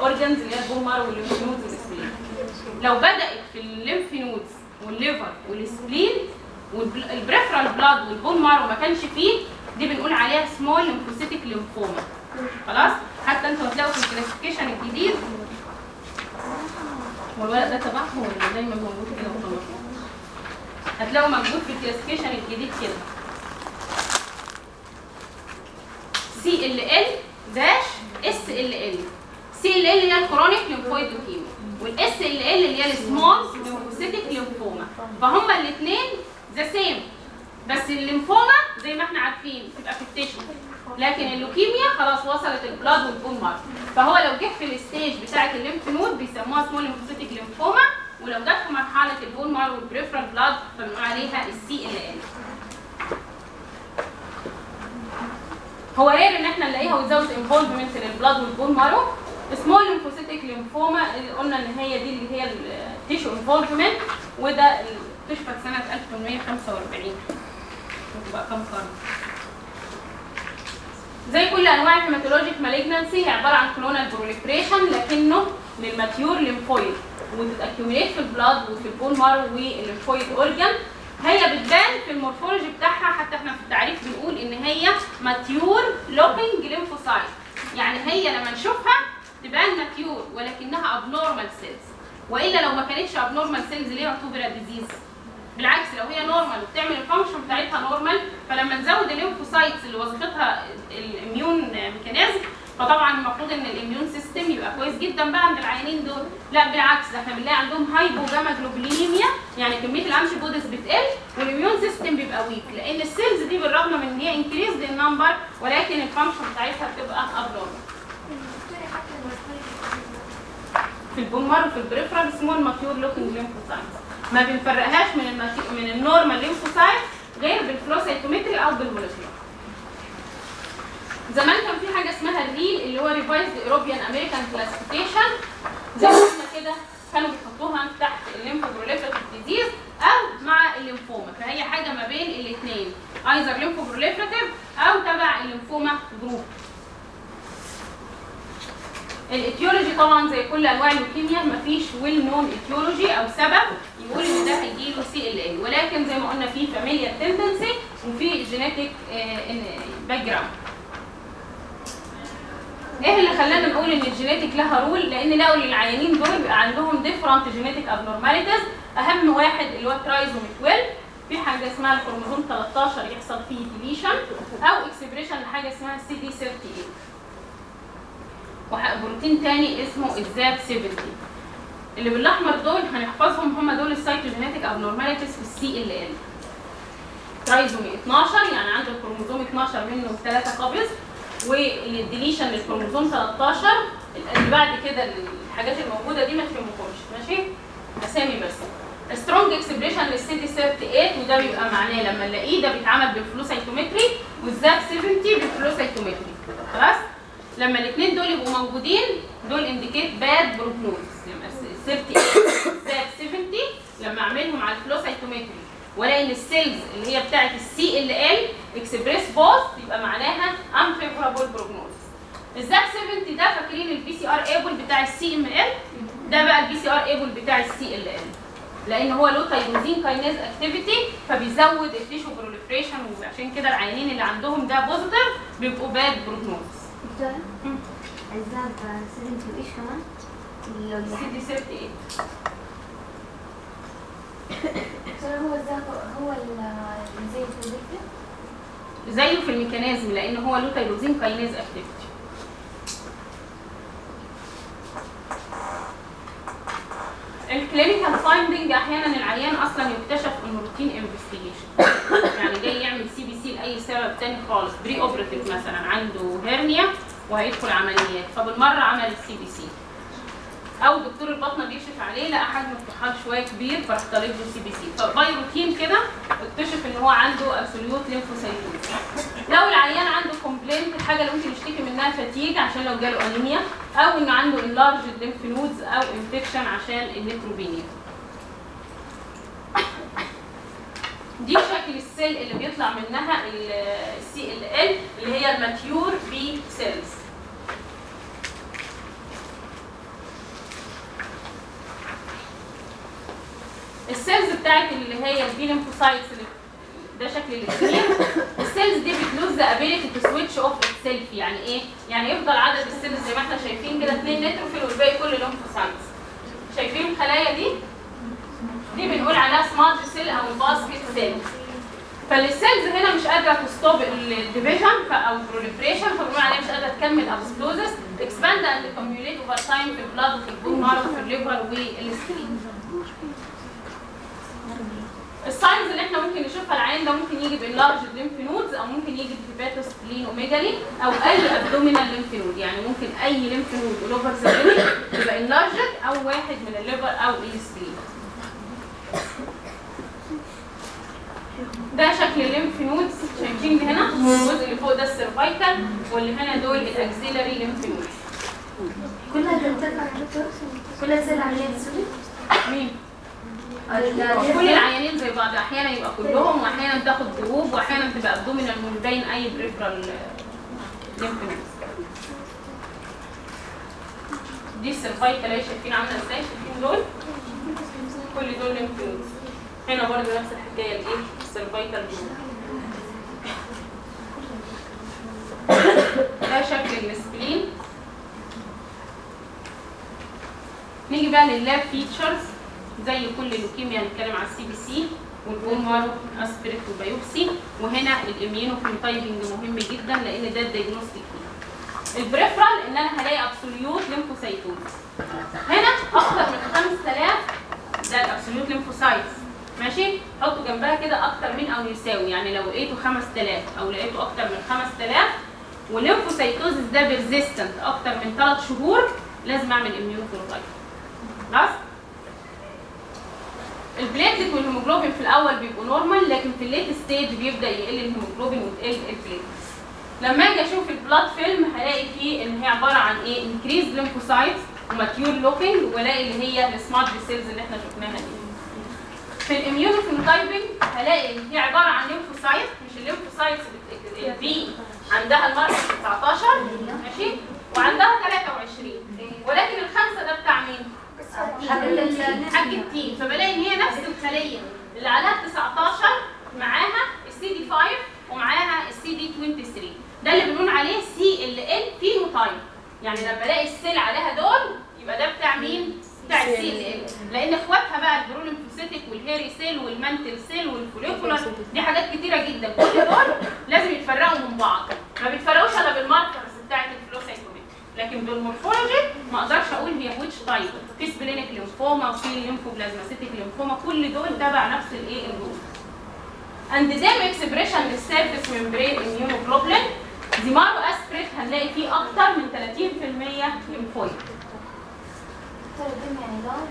organs اللي هي ال bone marrow وال lymph nodes وال spleen لو بدأت في الليمف نودز والليفر والسبلين والبريفرال بلاد والبون مارو ما كانش فيه دي بنقول عليها small lymphocytic lymphoma خلاص؟ حتى أنتوا هتلاقوا في ال classification الجديد. هو الورق ده تبعهم ولا دايما موجود كده وخلاص؟ هتلاقوا موجود في ال classification الجديد كده. سي ال ال داش اس ال ال سي ال ال هي ال chronic lymphoid leukemia وال SLL اللي هي ال small lymphocytic lymphoma فهما الاثنين the same بس الليمفوما زي ما إحنا عارفين بتبقى في ال tissue لكن اللوكيميا خلاص وصلت ال blood وال bone marrow فهو لو جه في ال stage بتاعه ال lymph node بيسموها small lymphocytic lymphoma ولو جت في مرحلة ال bone marrow وال peripheral blood فبنقول عليها ال CLL هو rare إن إحنا نلاقيها without involvement لل blood وال bone marrow small lymphocytic lymphoma اللي قلنا إن هي دي اللي هي ال tissue involvement وده اكتشفت سنة 1845 شوفوا بقى كام قرن. زي كل أنواع ال hematologic malignancy هي عبارة عن clonal proliferation لكنه لل mature lymphoid وتت accumulate في ال blood وفي ال bone marrow وال lymphoid organ هي بتبان في ال morphology بتاعها حتى إحنا في التعريف بنقول إن هي mature looking lymphocyte يعني هي لما نشوفها تبان mature ولكنها abnormal cells وإلا لو ما كانتش abnormal cells ليه اعتبرت disease بالعكس لو هي normal وبتعمل ال function بتاعتها normal فلما نزود ال lymphocytes اللي وظيفتها ال immune mechanism فطبعا المفروض إن ال immune system يبقى كويس جدا بقى عند العيانين دول. لا بالعكس إحنا بنلاقي عندهم hypogammaglobulinemia يعني كمية ال antibodies بتقل وال immune system بيبقى weak لأن ال cells دي بالرغم من إن هي increased ال number ولكن ال function بتاعتها بتبقى abnormal في ال bone marrow في ال peripheral small mature looking lymphocytes ما بنفرقهاش من. من ال normal lymphocyte غير بال flow cytometry أو بال molecular زمان كان في حاجة اسمها ال REAL اللي هو Revised European American Classification زي ما كده كانوا بيحطوها تحت ال lymphoproliferative disease أو مع الليمفوما فهي حاجة ما بين الاثنين either lymphoproliferative أو تبع الليمفوما group ال etiology طبعا زي كل أنواع اللوكيميا مفيش well known etiology أو سبب. يقول إن ده هيجيله CLL ولكن زي ما قلنا في familial tendency وفي genetic background إيه اللي خلانا نقول إن ال genetic لها role لأن لقوا إن العيانين دول بيبقى عندهم different genetic abnormalities أهم واحد اللي هو trisomy 12 في حاجة اسمها الكروموزوم 13 يحصل فيه deletion أو expression لحاجة اسمها سي دي 38 وبروتين تاني اسمه ال ZAP 70 اللي بالأحمر دول هنحفظهم هم دول ال cytogenetic abnormalities في ال CLL trisomy 12 يعني عنده الكروموزوم 12 منه ثلاثة copies وال deletion للكروموزوم 13 اللي بعد كده الحاجات الموجودة دي ما تهمكمش ماشي؟ أسامي بس. strong expression للسي دي 38 وده بيبقى معناه لما نلاقيه ده بيتعمل بال flow cytometry وال ZAP 70 بال flow cytometry خلاص؟ لما الاثنين دول يبقوا موجودين دول indicate bad prognosis 70 لما أعملهم على ال flow cytometry وألاقي إن ال cells اللي هي بتاعت ال CLL express both يبقى معناها unfavorable prognosis ال ZAP 70 ده فاكرين ال BCR-ABL بتاع ال CML ده بقى ال BCR-ABL بتاع ال CLL لأن هو له tyrosine kinase activity فبيزود ال tissue proliferation وعشان كده العيانين اللي عندهم ده positive بيبقوا bad prognosis ال ZAP 70 وإيش كمان؟ اللي- سي دي 38 دكتورة هو ال ZAP هو ال- زي الفيزيكا زيه في ال mechanism لأن هو له tyrosine kinase activity ال clinical finding أحيانا العيان أصلا يكتشف إنه routine investigation يعني جاي يعمل CBC لأي سبب تاني خالص preoperative مثلا عنده hernia وهيدخل عمليات. فبالمرة عمل ال CBC أو دكتور البطنة بيكشف عليه لقى حجم الطحال شوية كبير فراح طالب له CBC ف by routine كده اكتشف إن هو عنده absolute lymphocytosis لو العيان عنده complaint الحاجة اللي ممكن يشتكي منها fatigue عشان لو جاله انيميا أو إنه عنده enlarged ال lymph nodes أو infection عشان ال neutropenia دي شكل ال cell اللي بيطلع منها ال CLL اللي هي ال mature B cells ال cells بتاعت اللي هي ال B lymphocytes ده شكل الاثنين ال cells دي بت lose the ability to switch off itself يعني إيه؟ يعني يفضل عدد ال cells زي ما إحنا شايفين كده 2 neutrophil والباقي كله lymphocytes شايفين الخلايا دي؟ دي بنقول عليها سمارت سيل أو ال basket cell فال cells هنا مش قادرة ت stop ال division أو proliferation فبنقول عليها مش قادرة تكمل apoptosis expand and accumulate over time في ال blood وفي ال bone marrow وفي ال liver وال spleen ال signs اللي إحنا ممكن نشوفها العيان ده ممكن يجي ب enlarged lymph nodes أو ممكن يجي ب hepatosplenomegaly أو أي abdominal lymph node يعني ممكن أي lymph node all over the body يبقى enlarged أو واحد من ال liver أو ال spleen ده شكل ال lymph nodes شايفين هنا. الجزء اللي فوق ده ال cervical واللي هنا دول ال axillary lymph nodes كلها دكتور؟ كلها زي العملية ال sorry مين؟ كل العيانين زي بعض. أحيانا يبقى كلهم وأحيانا تاخد group وأحيانا تبقى abdominal باين أي peripheral lymph دي ال cervical اهي شايفين عاملة إزاي؟ شايفين دول؟ كل دول lymph هنا برضه نفس الحكاية الإيه؟ ال cervical ده شكل ال spleen نيجي بقى لل lab features زي كل لوكيميا هنتكلم على ال CBC وال bone marrow aspirate و biopsy. وهنا ال immunophenotyping مهم جدا لأن ده ال diagnostic ال peripheral إن أنا هلاقي absolute lymphocytosis هنا أكتر من 5000 ده ال absolute lymphocytes ماشي؟ حطوا جنبها كده أكتر من أو يساوي. يعني لو لقيته 5000 أو لقيته أكتر من 5000 و lymphocytosis ده persistent أكتر من 3 شهور لازم أعمل phenotype خلاص ال platelet والهيموجلوبين في الأول بيبقوا normal لكن في ال late stage بيبدأ يقل الهيموجلوبين وتقل ال platelets لما أجي أشوف ال blood film هلاقي فيه إن هي عبارة عن إيه؟ increase lymphocytes و mature looking وألاقي اللي هي السمارت سيلز اللي إحنا شفناها دي. في ال immunophenotyping هلاقي إن هي عبارة عن lymphocyte مش ال lymphocytes ال B عندها ال marker 19 ماشي؟ وعندها 23 ولكن الخمسة ده بتاع مين؟ حق ال T فبلاقي إن هي نفس الخلية. اللي عليها 19 معاها السي دي 5 ومعاها السي دي 23 ده اللي بنقول عليه CLL phenotype يعني لما الاقي ال cell عليها دول يبقى ده بتاع مين؟ بتاع ال CLL لأن إخواتها بقى البروليمفوسيتك والهيري سيل والمانتل سيل والفوليكولار دي حاجات كتيرة جدا. كل دول لازم يتفرقوا من بعض. ما بيتفرقوش إلا بال markers بتاعت ال flow cytometry لكن بال morphology ما أقدرش أقول هي which type في splenic lymphoma وفي lymphoplasmacytic lymphoma كل دول تبع نفس الايه ال group and dim expression لل surface membrane immunoglobulin the marrow aspirate هنلاقي فيه أكتر من 30% lymphoid يعني لون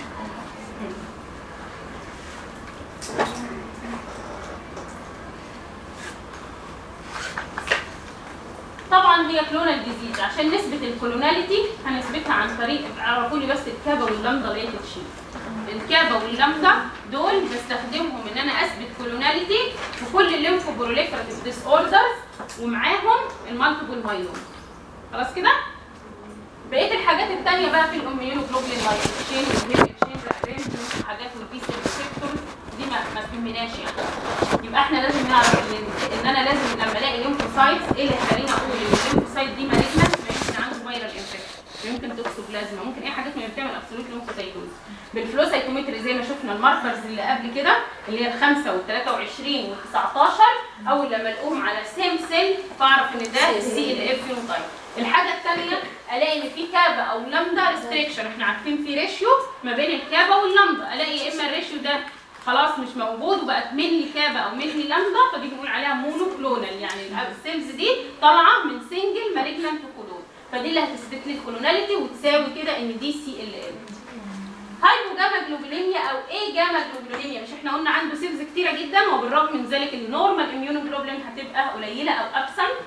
طبعا هي clonal disease عشان نثبت ال clonality هنثبتها عن طريق عرفوا لي بس ال kappa وال lambda restriction ال kappa وال lambda دول بستخدمهم إن أنا أثبت clonality في كل ال lymphoproliferative disorders ومعاهم ال multiple myeloma خلاص كده؟ بقية الحاجات الثانية بقى في وال heavy chain وال rearrangement والحاجات وال B cell receptors دي ما تهمناش يعني. يبقى إحنا لازم نعرف ان إن أنا لازم لما ألاقي lymphocytes إيه اللي هيخليني أقول إن ال lymphocyte دي malignant يمكن عنده viral infection يمكن توكسوبلازما ممكن أي حاجات من اللي بتعمل absolute lymphocytosis بال flow cytometry زي ما شفنا ال markers اللي قبل كده اللي هي الخمسة وال 23 وال 19 أول لما الاقوهم على same cell بعرف إن ده ال CLL phenotype الحاجة الثانية ألاقي إن في kappa أو lambda restriction إحنا عارفين في ratio ما بين ال kappa وال lambda ألاقي يا إما ال ratio ده خلاص مش موجود وبقت mainly kappa أو mainly lambda فدي بنقول عليها monoclonal يعني ال cells دي طالعة من single malignant clone فدي اللي هتثبت لي ال clonality وتساوي كده إن دي سي ال ال هايبو جاما جلوبولينيا أو إيه جاما جلوبولينيا مش إحنا قلنا عنده cells كتيرة جدا وبالرغم من ذلك ال normal immunoglobulin هتبقى قليلة أو absent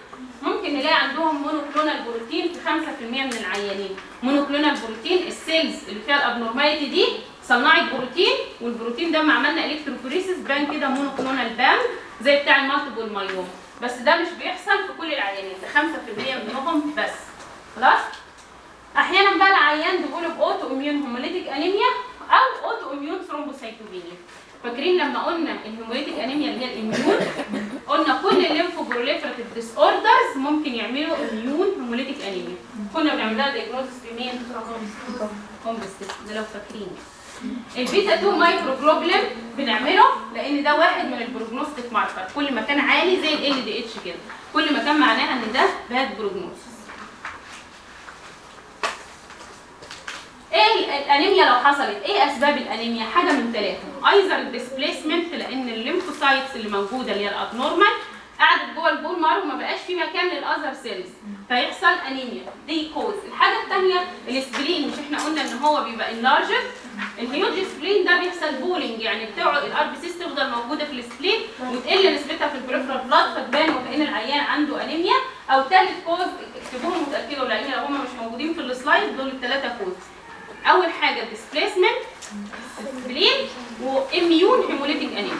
ممكن نلاقي عندهم monoclonal protein في 5% من العيانين. monoclonal protein ال cells اللي فيها ال abnormality دي صنعت بروتين والبروتين ده لما عملنا electrophoresis بان كده monoclonal band زي بتاع ال multiple myeloma. بس ده مش بيحصل في كل العيانين ده 5% منهم بس. خلاص؟ أحيانا بقى العيان develop autoimmune hemolytic anemia أو autoimmune thrombocytopenia فاكرين لما قلنا ال hemolytic anemia اللي هي ال immune قلنا كل ال lymphoproliferative disorders ممكن يعملوا immune hemolytic anemia كنا بنعملها diagnosis بمين Coombs test ده لو فاكرين البيتا 2 microglobulin بنعمله لأن ده واحد من ال prognostic marker. كل ما كان عالي زي LDH كده. كل ما كان معناها إن ده bad prognosis إيه ال- الأنيميا لو حصلت؟ إيه أسباب الأنيميا؟ حاجة من ثلاثة either ال displacement لأن ال lymphocytes اللي موجودة اللي هي ال abnormal قعدت جوه ال bone marrow وما بقاش في مكان لل other cells فيحصل أنيميا. دي cause الحاجة الثانية ال spleen مش إحنا قلنا إن هو بيبقى enlarged ال huge spleen ده بيحصل pooling يعني بتقعد ال RBCs تفضل موجودة في ال spleen وتقل نسبتها في ال peripheral blood فتبان وكأن العيان عنده انيميا أو ثالث cause اكتبوهم وتاكدوا لأن لو هم مش موجودين في ال slide دول الثلاثه cause أول حاجة displacement spleen و immune hemolytic anemia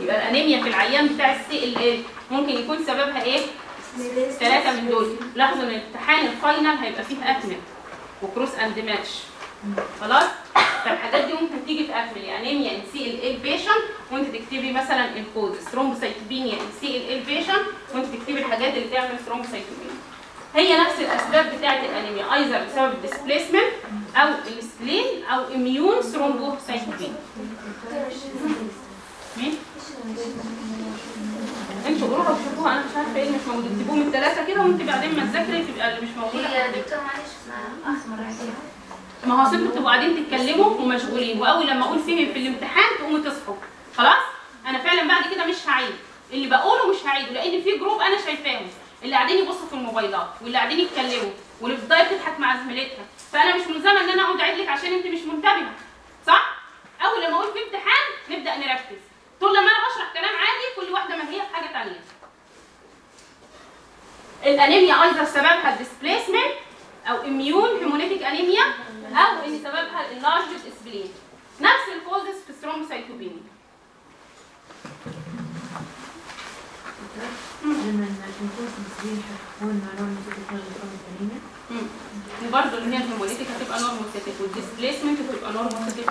يبقى الانيميا في العيان بتاع ال CLL ممكن يكون سببها إيه؟ ثلاثة من دول. لاحظوا إن الامتحان ال final هيبقى فيه اكمل و cross and match خلاص؟ فالحاجات دي ممكن تيجي في اكمل يعني anemia in CLL patient وأنت تكتبي مثلا ال cause thrombocytopenia in CLL patient وأنت تكتبي الحاجات اللي تعمل thrombocytopenia هي نفس الأسباب بتاعه الأنيميا either بسبب ال displacement أو ال spleen أو immune thrombocytopenia مين؟ أنتوا قروها وشوفوها أنا مش عارفة إيه مش موجود. اكتبوهم الثلاثه كده وأنت بعدين ما تذاكري تبقى اللي مش موجوده هي. دكتور معلش ما احمر عليها ما هو أنتوا بتبقوا قاعدين تتكلموا ومشغولين. وأول لما أقول فهم في الامتحان تقوموا تصحوا. خلاص؟ أنا فعلا بعد كده مش هعيد. اللي بقوله مش هعيده لأن في group أنا شايفاهم. اللي قاعدين يبصوا في الموبايلات واللي قاعدين يتكلموا واللي بتضيع تضحك مع زميلتها. فأنا مش ملزمة إن أنا أقعد أعيد لك عشان أنت مش منتبهة. صح؟ أول لما أقول في امتحان نبدأ نركز. طول لما أنا بشرح كلام عادي كل واحدة ما هي في حاجة ثانية الأنيميا أيضا سببها ال displacement أو immune hemolytic anemia أو ان سببها ال enlarged spleen نفس ال causes في ال thrombocytopenia لما مسؤولين يحققون معلومة مثل الأنيميا وبرضه اللي هي الهيموليتيك هتبقى نورموسيتيك والديسبليسمنت هتبقى نورموسيتيك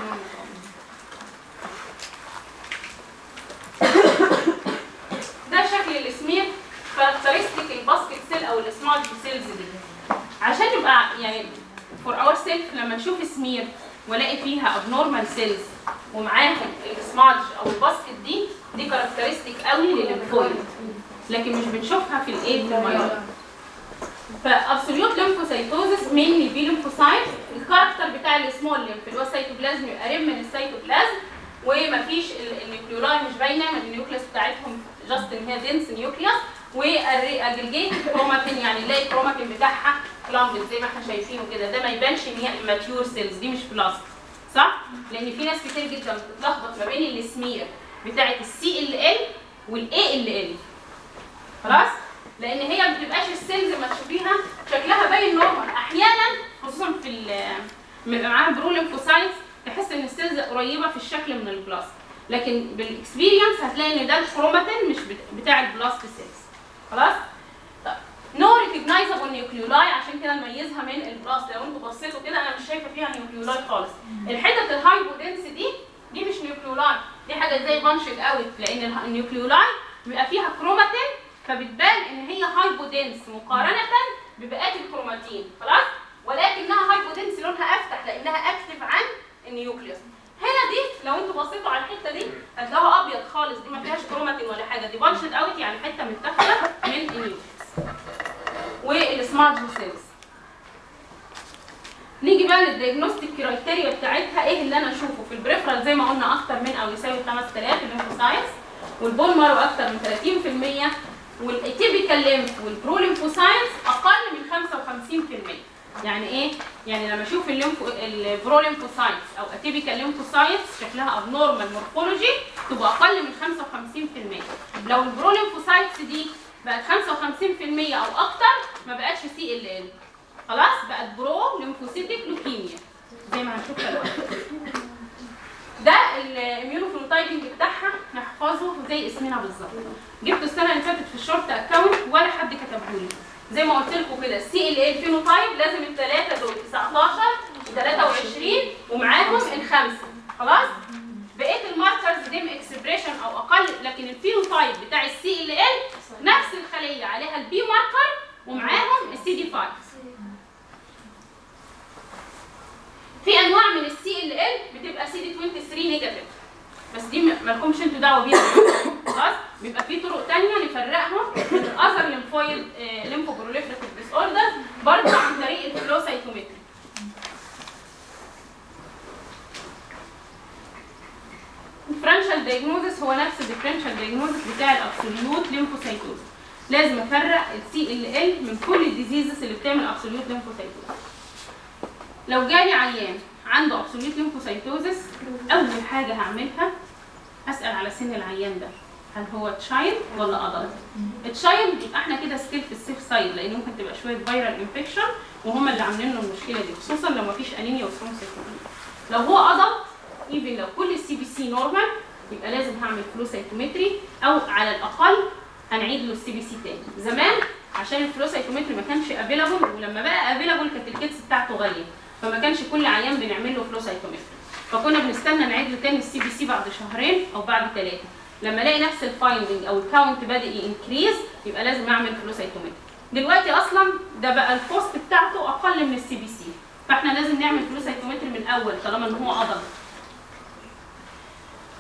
ده شكل السمير كاركترستيك الباسكت سيل أو السمارت سيلز دي. عشان يبقى يعني فور اور سيلف لما نشوف سمير والاقي فيها ابنورمال سيلز ومعاهم ال smudge أو ال basket دي دي characteristic قوي لل lymphoid لكن مش بنشوفها في في المايوم فأبسوليوت ليمفوسايتوزس مينلي بي ليمفوسايت الكاركتر بتاع السمول ليمف اللي هو السيتوبلازم يبقى قريب من السيتوبلازم ومفيش ال- nucleoli مش باينة من ال nucleus بتاعتهم just ان هي dense nucleus و aggregate chromatin يعني نلاقي الكروماتين بتاعها clumped زي ما إحنا شايفينه كده ده ما يبانش ان هي mature cells دي مش blast صح؟ لأن في ناس كتير جدا بتتلخبط ما بين السمير بتاعت ال CLL وال ALL خلاص؟ لأن هي ما بتبقاش ال cells لما تشوفيها شكلها باين normal أحيانا خصوصا في بيبقى معاها prolymphocytes تحس إن ال cells قريبة في الشكل من ال blast لكن بال experience هتلاقي إن ده الكروماتين مش بت- بتاع ال blast cells خلاص؟ طيب. no recognizable nucleoli عشان كده نميزها من ال blast. لو أنتوا بصيتوا كده أنا مش شايفة فيها nucleoli خالص. الحتت ال hypodense دي دي مش nucleoli دي حاجة زي punched out لأن ال nucleoli بيبقى فيها كروماتين فبتبان إن هي hypodense مقارنة ببقية الكروماتين خلاص؟ ولكنها hypodense لونها أفتح لأنها active عن ال nucleus هنا دي لو أنتوا بصيتوا على الحته دي هتلاقوها ابيض خالص دي ما فيهاش كروماتين ولا حاجة دي punched out يعني حتة متاخده من ال nucleus وال smudge cells نيجي بقى لل diagnostic criteria بتاعتها إيه اللي أنا اشوفه في ال peripheral زي ما قلنا أكتر من أو يساوي 5000 ال lymphocytes وال bone marrow أكتر من 30% وال atypical lymph وال prolymphocytes أقل من 55% يعني إيه؟ يعني لما أشوف ال lympho ال prolymphocytes أو atypical lymphocytes شكلها abnormal morphology تبقى أقل من 55% لو ال prolymphocytes دي بقت 55% أو أكتر ما بقتش CLL خلاص؟ بقت prolymphocytic leukemia. زي ما هنشوف دلوقتي. ده ال immunophenotyping بتاعها نحفظه زي اسمنا بالظبط. جبته السنة اللي فاتت في ال short account ولا حد كتبه لي زي ما قلت لكم كده ال CLL phenotype لازم الثلاثه دول 19 و23 ومعاهم الخمسة. خلاص؟ بقيه ال markers dim expression أو أقل لكن ال phenotype بتاع ال CLL نفس الخلية عليها ال B marker ومعاهم السي دي 5 في انواع من ال CLL بتبقى سي دي 23 negative بس دي مالكمش أنتوا دعوة بيها. خلاص؟ بيبقى في طرق تانية نفرقهم. من ال other lymphoid lymphoproliferative disorder برضه عن طريق ال flow cytometry ال differential diagnosis هو نفس ال differential diagnosis بتاع ال absolute lymphocytosis لازم أفرق ال CLL من كل ال diseases اللي بتعمل absolute lymphocytosis لو جالي عيان عنده absolute lymphocytosis أول حاجة هعملها أسأل على سن العيان ده. هل هو child ولا adult ال child يبقى إحنا كده still في ال safe side لأن ممكن تبقى شوية viral infection وهم اللي عاملين له المشكلة دي خصوصا لو مفيش انيميا و thrombocytopenia لو هو adult even لو كل ال CBC normal يبقى لازم هعمل flow cytometry أو على الأقل هنعيد له ال CBC تاني. زمان عشان ال flow cytometry ما كانش available ولما بقى available كانت ال kits بتاعته غالية. فما كانش كل عيان بنعمل له flow cytometry فكنا بنستنى نعيد له تاني ال CBC بعد شهرين أو بعد ثلاثة لما ألاقي نفس ال finding أو ال count بادئ ي increase يبقى لازم أعمل flow cytometry دلوقتي أصلا ده بقى ال cost بتاعته أقل من ال CBC. فإحنا لازم نعمل flow cytometry من الأول طالما إن هو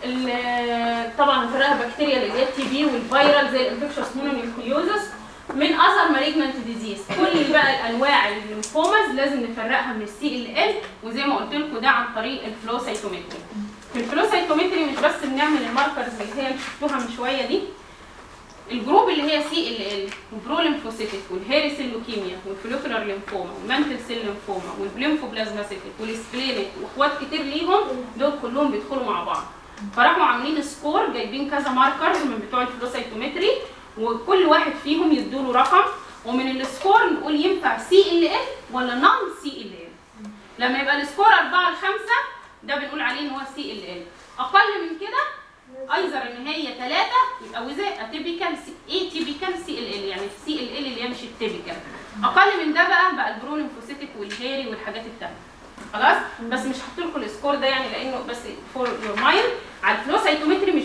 ال- طبعا هنفرقها بكتيريا اللي هي ال TB وال viral زي ال infectious mononucleosis من other malignant disease كل بقى الأنواع ال lymphomas لازم نفرقها من ال CLL وزي ما قلت لكم ده عن طريق الفلوسايتومتري في الفلوسايتومتري مش بس بنعمل ال markers اللي هي شفتوها من شوية دي ال group اللي هي CLL و prolymphocytic وال hairy cell leukemia وال follicular lymphoma وال mantle cell lymphoma وال lymphoplasmacytic وال splenic وإخوات كتير ليهم دول كلهم بيدخلوا مع بعض. فراحوا عاملين score جايبين كذا markers من بتوع ال flow cytometry وكل واحد فيهم يدوله رقم ومن ال score نقول ينفع سي ال ال ولا نون سي ال ال لما يبقى ال score 4 ل 5 ده بنقول عليه إن هو CLL أقل من كده either إن هي 3 يبقى وزي atypical atypical CLL يعني ال ال اللي هي مش ال typical أقل من ده بقى بقى ال prolymphocytic وال hairy والحاجات التانية. خلاص؟ بس مش هحط لكم ال score ده يعني لأنه بس for your mind على ال flow cytometry مش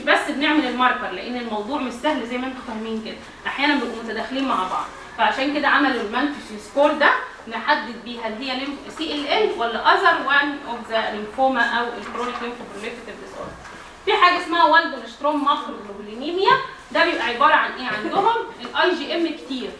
ال marker لأن الموضوع مش سهل زي ما أنتم فاهمين كده. أحيانا بيبقوا متداخلين مع بعض. فعشان كده عملوا ال Matutes score ده نحدد بيه هل هي CLL ولا other one of the lymphoma أو ال chronic lymphoproliferative disorder في حاجة اسمها والدنشتروم macroglobulinemia ده بيبقى عبارة عن إيه عندهم؟ ال IgM كتير.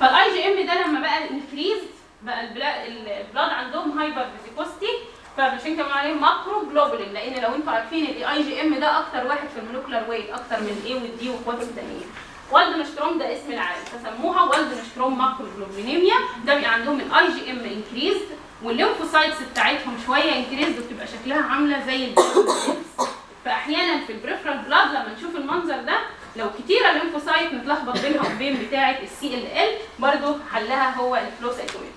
فال IgM ده لما بقى increase بقى ال bl- ال blood عندهم hyperviscosity فعشان بنقول عليه macroglobulin لأن لو أنتوا عارفين ال IgM ده أكتر واحد في ال molecular weight أكتر من ال A وال D واخواته التانيين والدنشتروم ده اسم العالم فسموها والدنشتروم macroglobulinemia ده بيبقى عندهم ال IgM increased وال lymphocytes بتاعتهم شوية increased وبتبقى شكلها عاملة زي فأحيانا في ال peripheral blood لما نشوف المنظر ده لو كتيرة ال lymphocyte متلخبط بينها وبين بتاعة ال CLL برضه حلها هو ال flow cytometry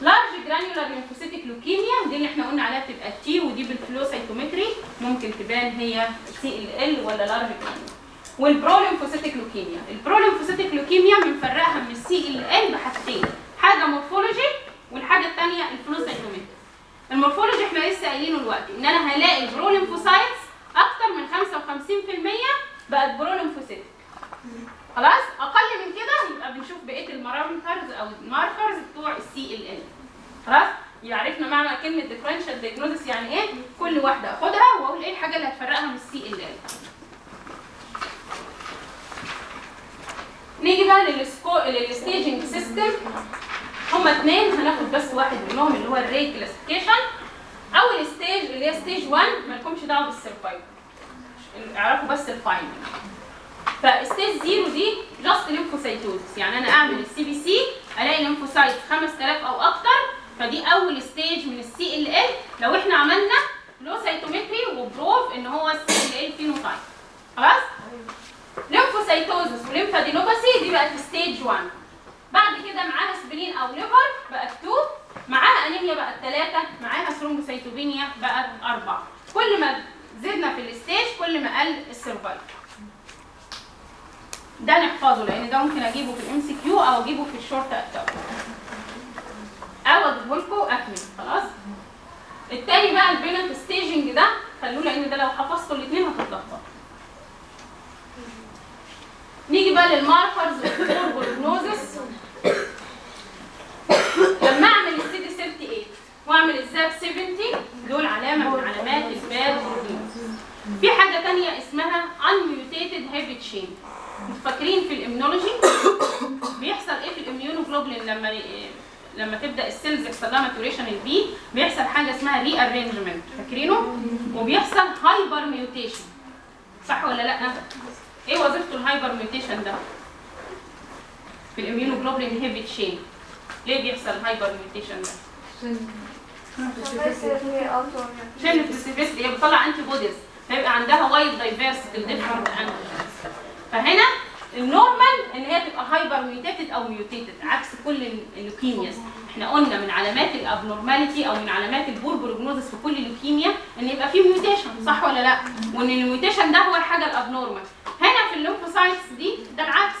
large granular lymphocytic leukemia دي اللي إحنا قلنا عليها بتبقى T ودي بال flow cytometry ممكن تبان هي CLL ولا large granular وال prolymphocytic leukemia ال prolymphocytic leukemia بنفرقها من ال CLL بحاجتين حاجة morphology والحاجة الثانية ال flow cytometry ال morphology إحنا لسه قايلينه دلوقتي إن أنا هلاقي ال prolymphocytes أكتر من 55% بقت prolymphocytic خلاص؟ أقل من كده يبقى بنشوف بقية ال markers أو ال markers بتوع ال CLL خلاص؟ يعرفنا معنى كلمة differential diagnosis يعني إيه؟ كل واحدة أخدها وأقول إيه الحاجة اللي هتفرقها من ال CLL نيجي بقى للسكو لل staging system هما اثنين هناخد بس واحد منهم اللي هو ال Rai classification اول stage اللي هي stage 1 مالكمش دعوة بال survival اعرفوا بس ال final ف stage 0 دي just lymphocytosis يعني أنا أعمل ال CBC ألاقي lymphocyte 5000 أو أكتر فدي أول stage من ال CLL لو إحنا عملنا flow cytometry و proof إن هو ال CLL phenotype خلاص؟ lymphocytosis و lymphadenopathy دي بقت stage 1 بعد كده معاها spleen أو liver بقت 2 معاها انيميا بقت 3 معاها thrombocytopenia بقت 4 كل ما زدنا في ال stage كل ما قل ال survival ده نحفظه لأن ده ممكن أجيبه في ال MCQ أو أجيبه في الشورت أكتر. أو اجيبه لكم أكمل خلاص؟ التاني بقى ال Binet staging ده خلوه لأن ده لو حفظتوا الاثنين هتتلخبطوا. نيجي بقى لل markers وال prognosis لما أعمل السي دي 38 وأعمل ال ZAP 70 دول علامة من علامات ال bad في حاجة تانية اسمها unmutated heavy chain. أنتوا فاكرين في ال immunology بيحصل إيه في ال immunoglobulin لما لما تبدأ ال cells يحصل لها maturation ال B بيحصل حاجة اسمها rearrangement فاكرينه؟ وبيحصل hypermutation صح ولا لأ؟ إيه وظيفته ال hypermutation ده؟ في ال immunoglobulin heavy chain ليه بيحصل hypermutation ده؟ عشان ال specificity هي بتطلع antibodies فيبقى عندها wide diversity different antigens فهنا ال normal إن هي تبقى hypermutated أو mutated عكس كل ال leukemias إحنا قلنا من علامات ال abnormality أو من علامات ال poor prognosis في كل لوكيميا إن يبقى في mutation صح ولا لأ؟ وإن ال mutation ده هو الحاجة ال abnormal هنا في ال lymphocytes دي ده العكس.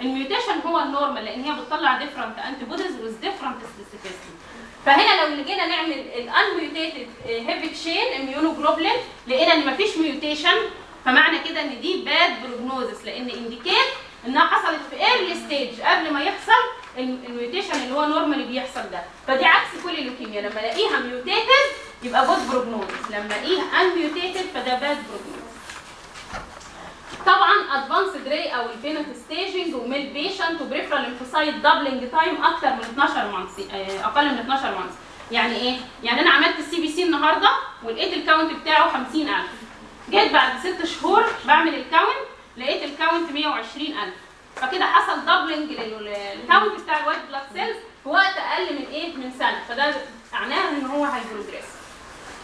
ال mutation هو ال normal لأن هي بتطلع different antibodies with different specificity فهنا لو جينا نعمل ال unmutated heavy chain immunoglobulin لقينا إن مفيش mutation فمعنى كده إن دي bad prognosis لأن indicate إنها حصلت في early stage قبل ما يحصل ال mutation اللي هو normally بيحصل ده. فدي عكس كل اللوكيميا لما ألاقيها mutated يبقى good prognosis لما ألاقيها unmutated فده bad prognosis طبعا advanced Rai أو ال Binet staging و male patient و peripheral lymphocyte doubling time أكتر من 12 month أقل من 12 month يعني إيه؟ يعني أنا عملت ال CBC النهارده ولقيت ال count بتاعه 50000 جيت بعد ست شهور بعمل ال count لقيت ال count 120000 فكده حصل doubling لل count بتاع ال white blood cells في وقت أقل من إيه؟ من سنة. فده معناه إن هو هي progress.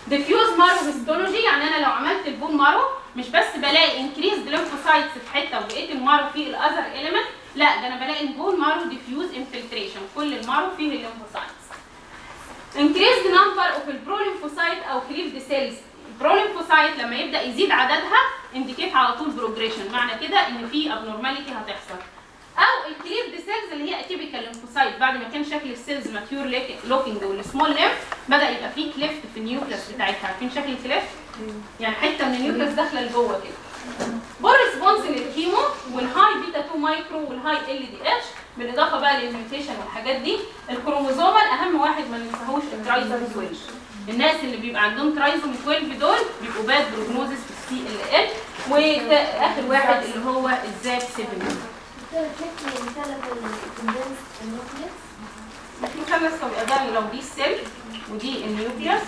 diffuse marrow histology يعني أنا لو عملت ال bone marrow مش بس بلاقي increase lymphocytes في حتة وبقيت ال marrow فيه ال other element لا ده أنا بلاقي ال bone marrow diffuse infiltration كل ال marrow فيه ال lymphocytes increased number of ال prolymphocyte أو cleaved cells ال prolymphocyte لما يبدأ يزيد عددها indicate على طول progression معنى كده إن في abnormality هتحصل. أو ال cleaved cells اللي هي atypical lymphocyte بعد ما كان شكل ال cells mature looking وال small lymph بدأ يبقى فيه cleft في ال nucleus بتاعتها. عارفين شكل ال cleft يعني حتة من ال nucleus داخلة لجوه كده. poor response لل chemo وال high beta 2 micro وال high LDH بالإضافة بقى لل mutation والحاجات دي. ال chromosomal أهم واحد ما ننساهوش ال trisomy 12 الناس اللي بيبقى عندهم trisomy 12 دول بيبقوا bad prognosis في ال CLL واخر واحد اللي هو ال ZAP 7 مثلث طب ده لو دي ال cell ودي ال nucleus.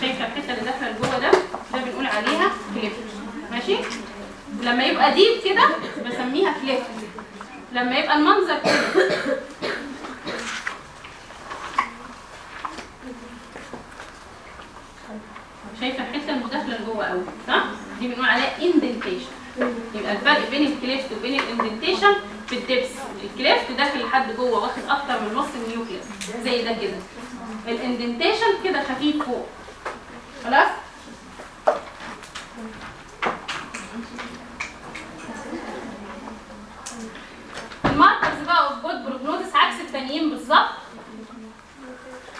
شايفه الحته اللي داخلة لجوه ده؟ ده بنقول عليها cleft ماشي؟ لما يبقى deep كده بسميها cleft لما يبقى المنظر كده. شايفة الحتة المداخله لجوه قوي صح؟ دي بنقول عليها indentation يبقى الفرق بين ال cleft وبين ال indentation في ال depth ال cleft داخل لحد جوه واخد أكتر من نص ال nucleus زي ده كده. ال indentation كده خفيف فوق. خلاص؟ ال markers بقى of good prognosis عكس التانيين بالظبط.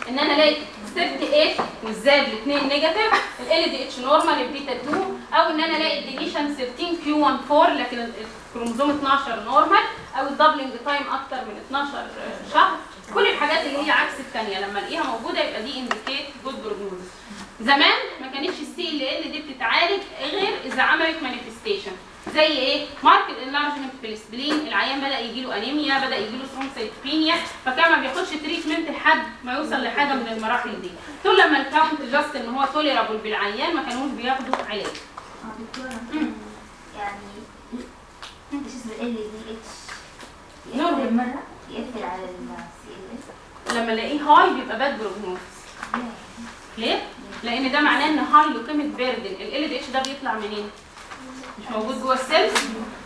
إن أنا ألاقي 38 وال ZAP الاثنين negative LDH normal ال دي اتش نورمال البيتا 2 أو ان أنا الاقي ال deletion 13 q 14 لكن الكروموزوم 12 normal أو ال doubling time أكتر من 12 شهر. كل الحاجات اللي هي عكس الثانية لما ألاقيها موجودة يبقى دي indicate good prognosis زمان ما كانتش ال CLL دي بتتعالج غير إذا عملت manifestation زي إيه marked enlargement في ال spleen العيان بدأ يجي له انيميا بدأ يجي له thrombocytopenia فكان ما بياخدش treatment لحد ما يوصل لحاجة من المراحل دي طول لما ال count just إن هو tolerable بالعيان ما كانوش بياخدوا علاج. يعني إيش اسمه LDH normal. يقفل على ال CLL لما الاقيه high بيبقى bad prognosis ليه؟ لأن ده معناه إن high leukemic burden ال LDH ده بيطلع منين؟ مش موجود جوه ال cells؟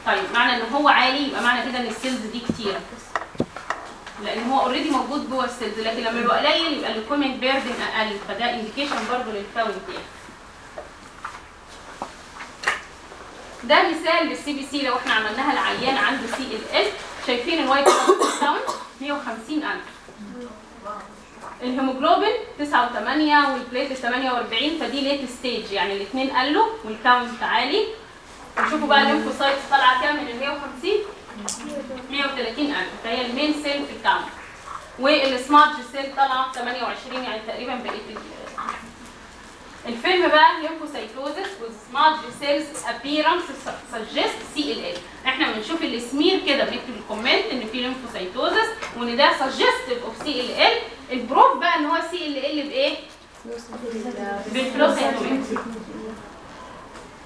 طيب معنى إن هو عالي يبقى معنى كده إن ال cells دي كتيره لأن هو already موجود جوه ال cells لكن لما يبقى قليل يبقى ال leukemic burden أقل. فده indication برضه لل count يعني. ده مثال لل CBC لو إحنا عملناها العيان عنده CLL شايفين ال white count 150000 الهيموجلوبين 9 و8 وال platelet 48 فدي late stage يعني الاثنين قالوا وال count عالي. وشوفوا بقى ال lymphocytes طالعة كام؟ من ال 150 130000 فهي ال main cell في ال count وال smudge cell طالعة 28 يعني تقريبا بقية ال- الفيلم بقى ليمفوسايتوزس وسمارت سيلز ابيرنس سجست سي ال ال إحنا بنشوف السمير كده بنكتب ال comment إن في lymphocytosis وإن ده suggestive of CLL ال proof بقى إن هو CLL بايه؟ بال flow cytometry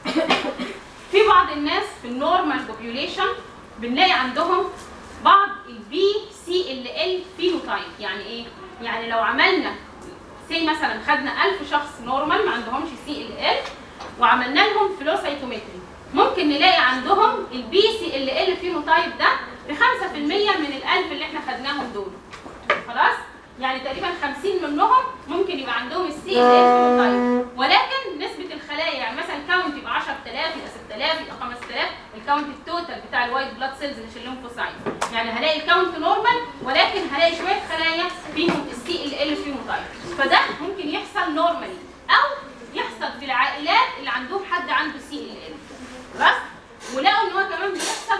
في بعض الناس في ال normal population بنلاقي عندهم بعض ال B-CLL phenotype يعني إيه؟ يعني لو عملنا CLL مثلا خدنا 1000 شخص normal ما عندهمش CLL وعملنا لهم flow cytometry ممكن نلاقي عندهم ال B-CLL phenotype ده ب 5% من ال 1000 اللي إحنا خدناهم دول خلاص؟ يعني تقريبا 50 منهم ممكن يبقى عندهم ال CLL phenotype ولكن نسبة الخلايا يعني مثلا ال count يبقى 10000 يبقى 6000 يبقى 5000 الكاونت التوتال بتاع الوايت بلاد سيلز مش الليمفوسايت يعني هلاقي ال count normal ولكن هلاقي شوية خلايا فيهم ال CLL phenotype فده ممكن يحصل normally أو يحصل في العائلات اللي عندهم حد عنده CLL بس؟ ولقوا إن هو كمان بيحصل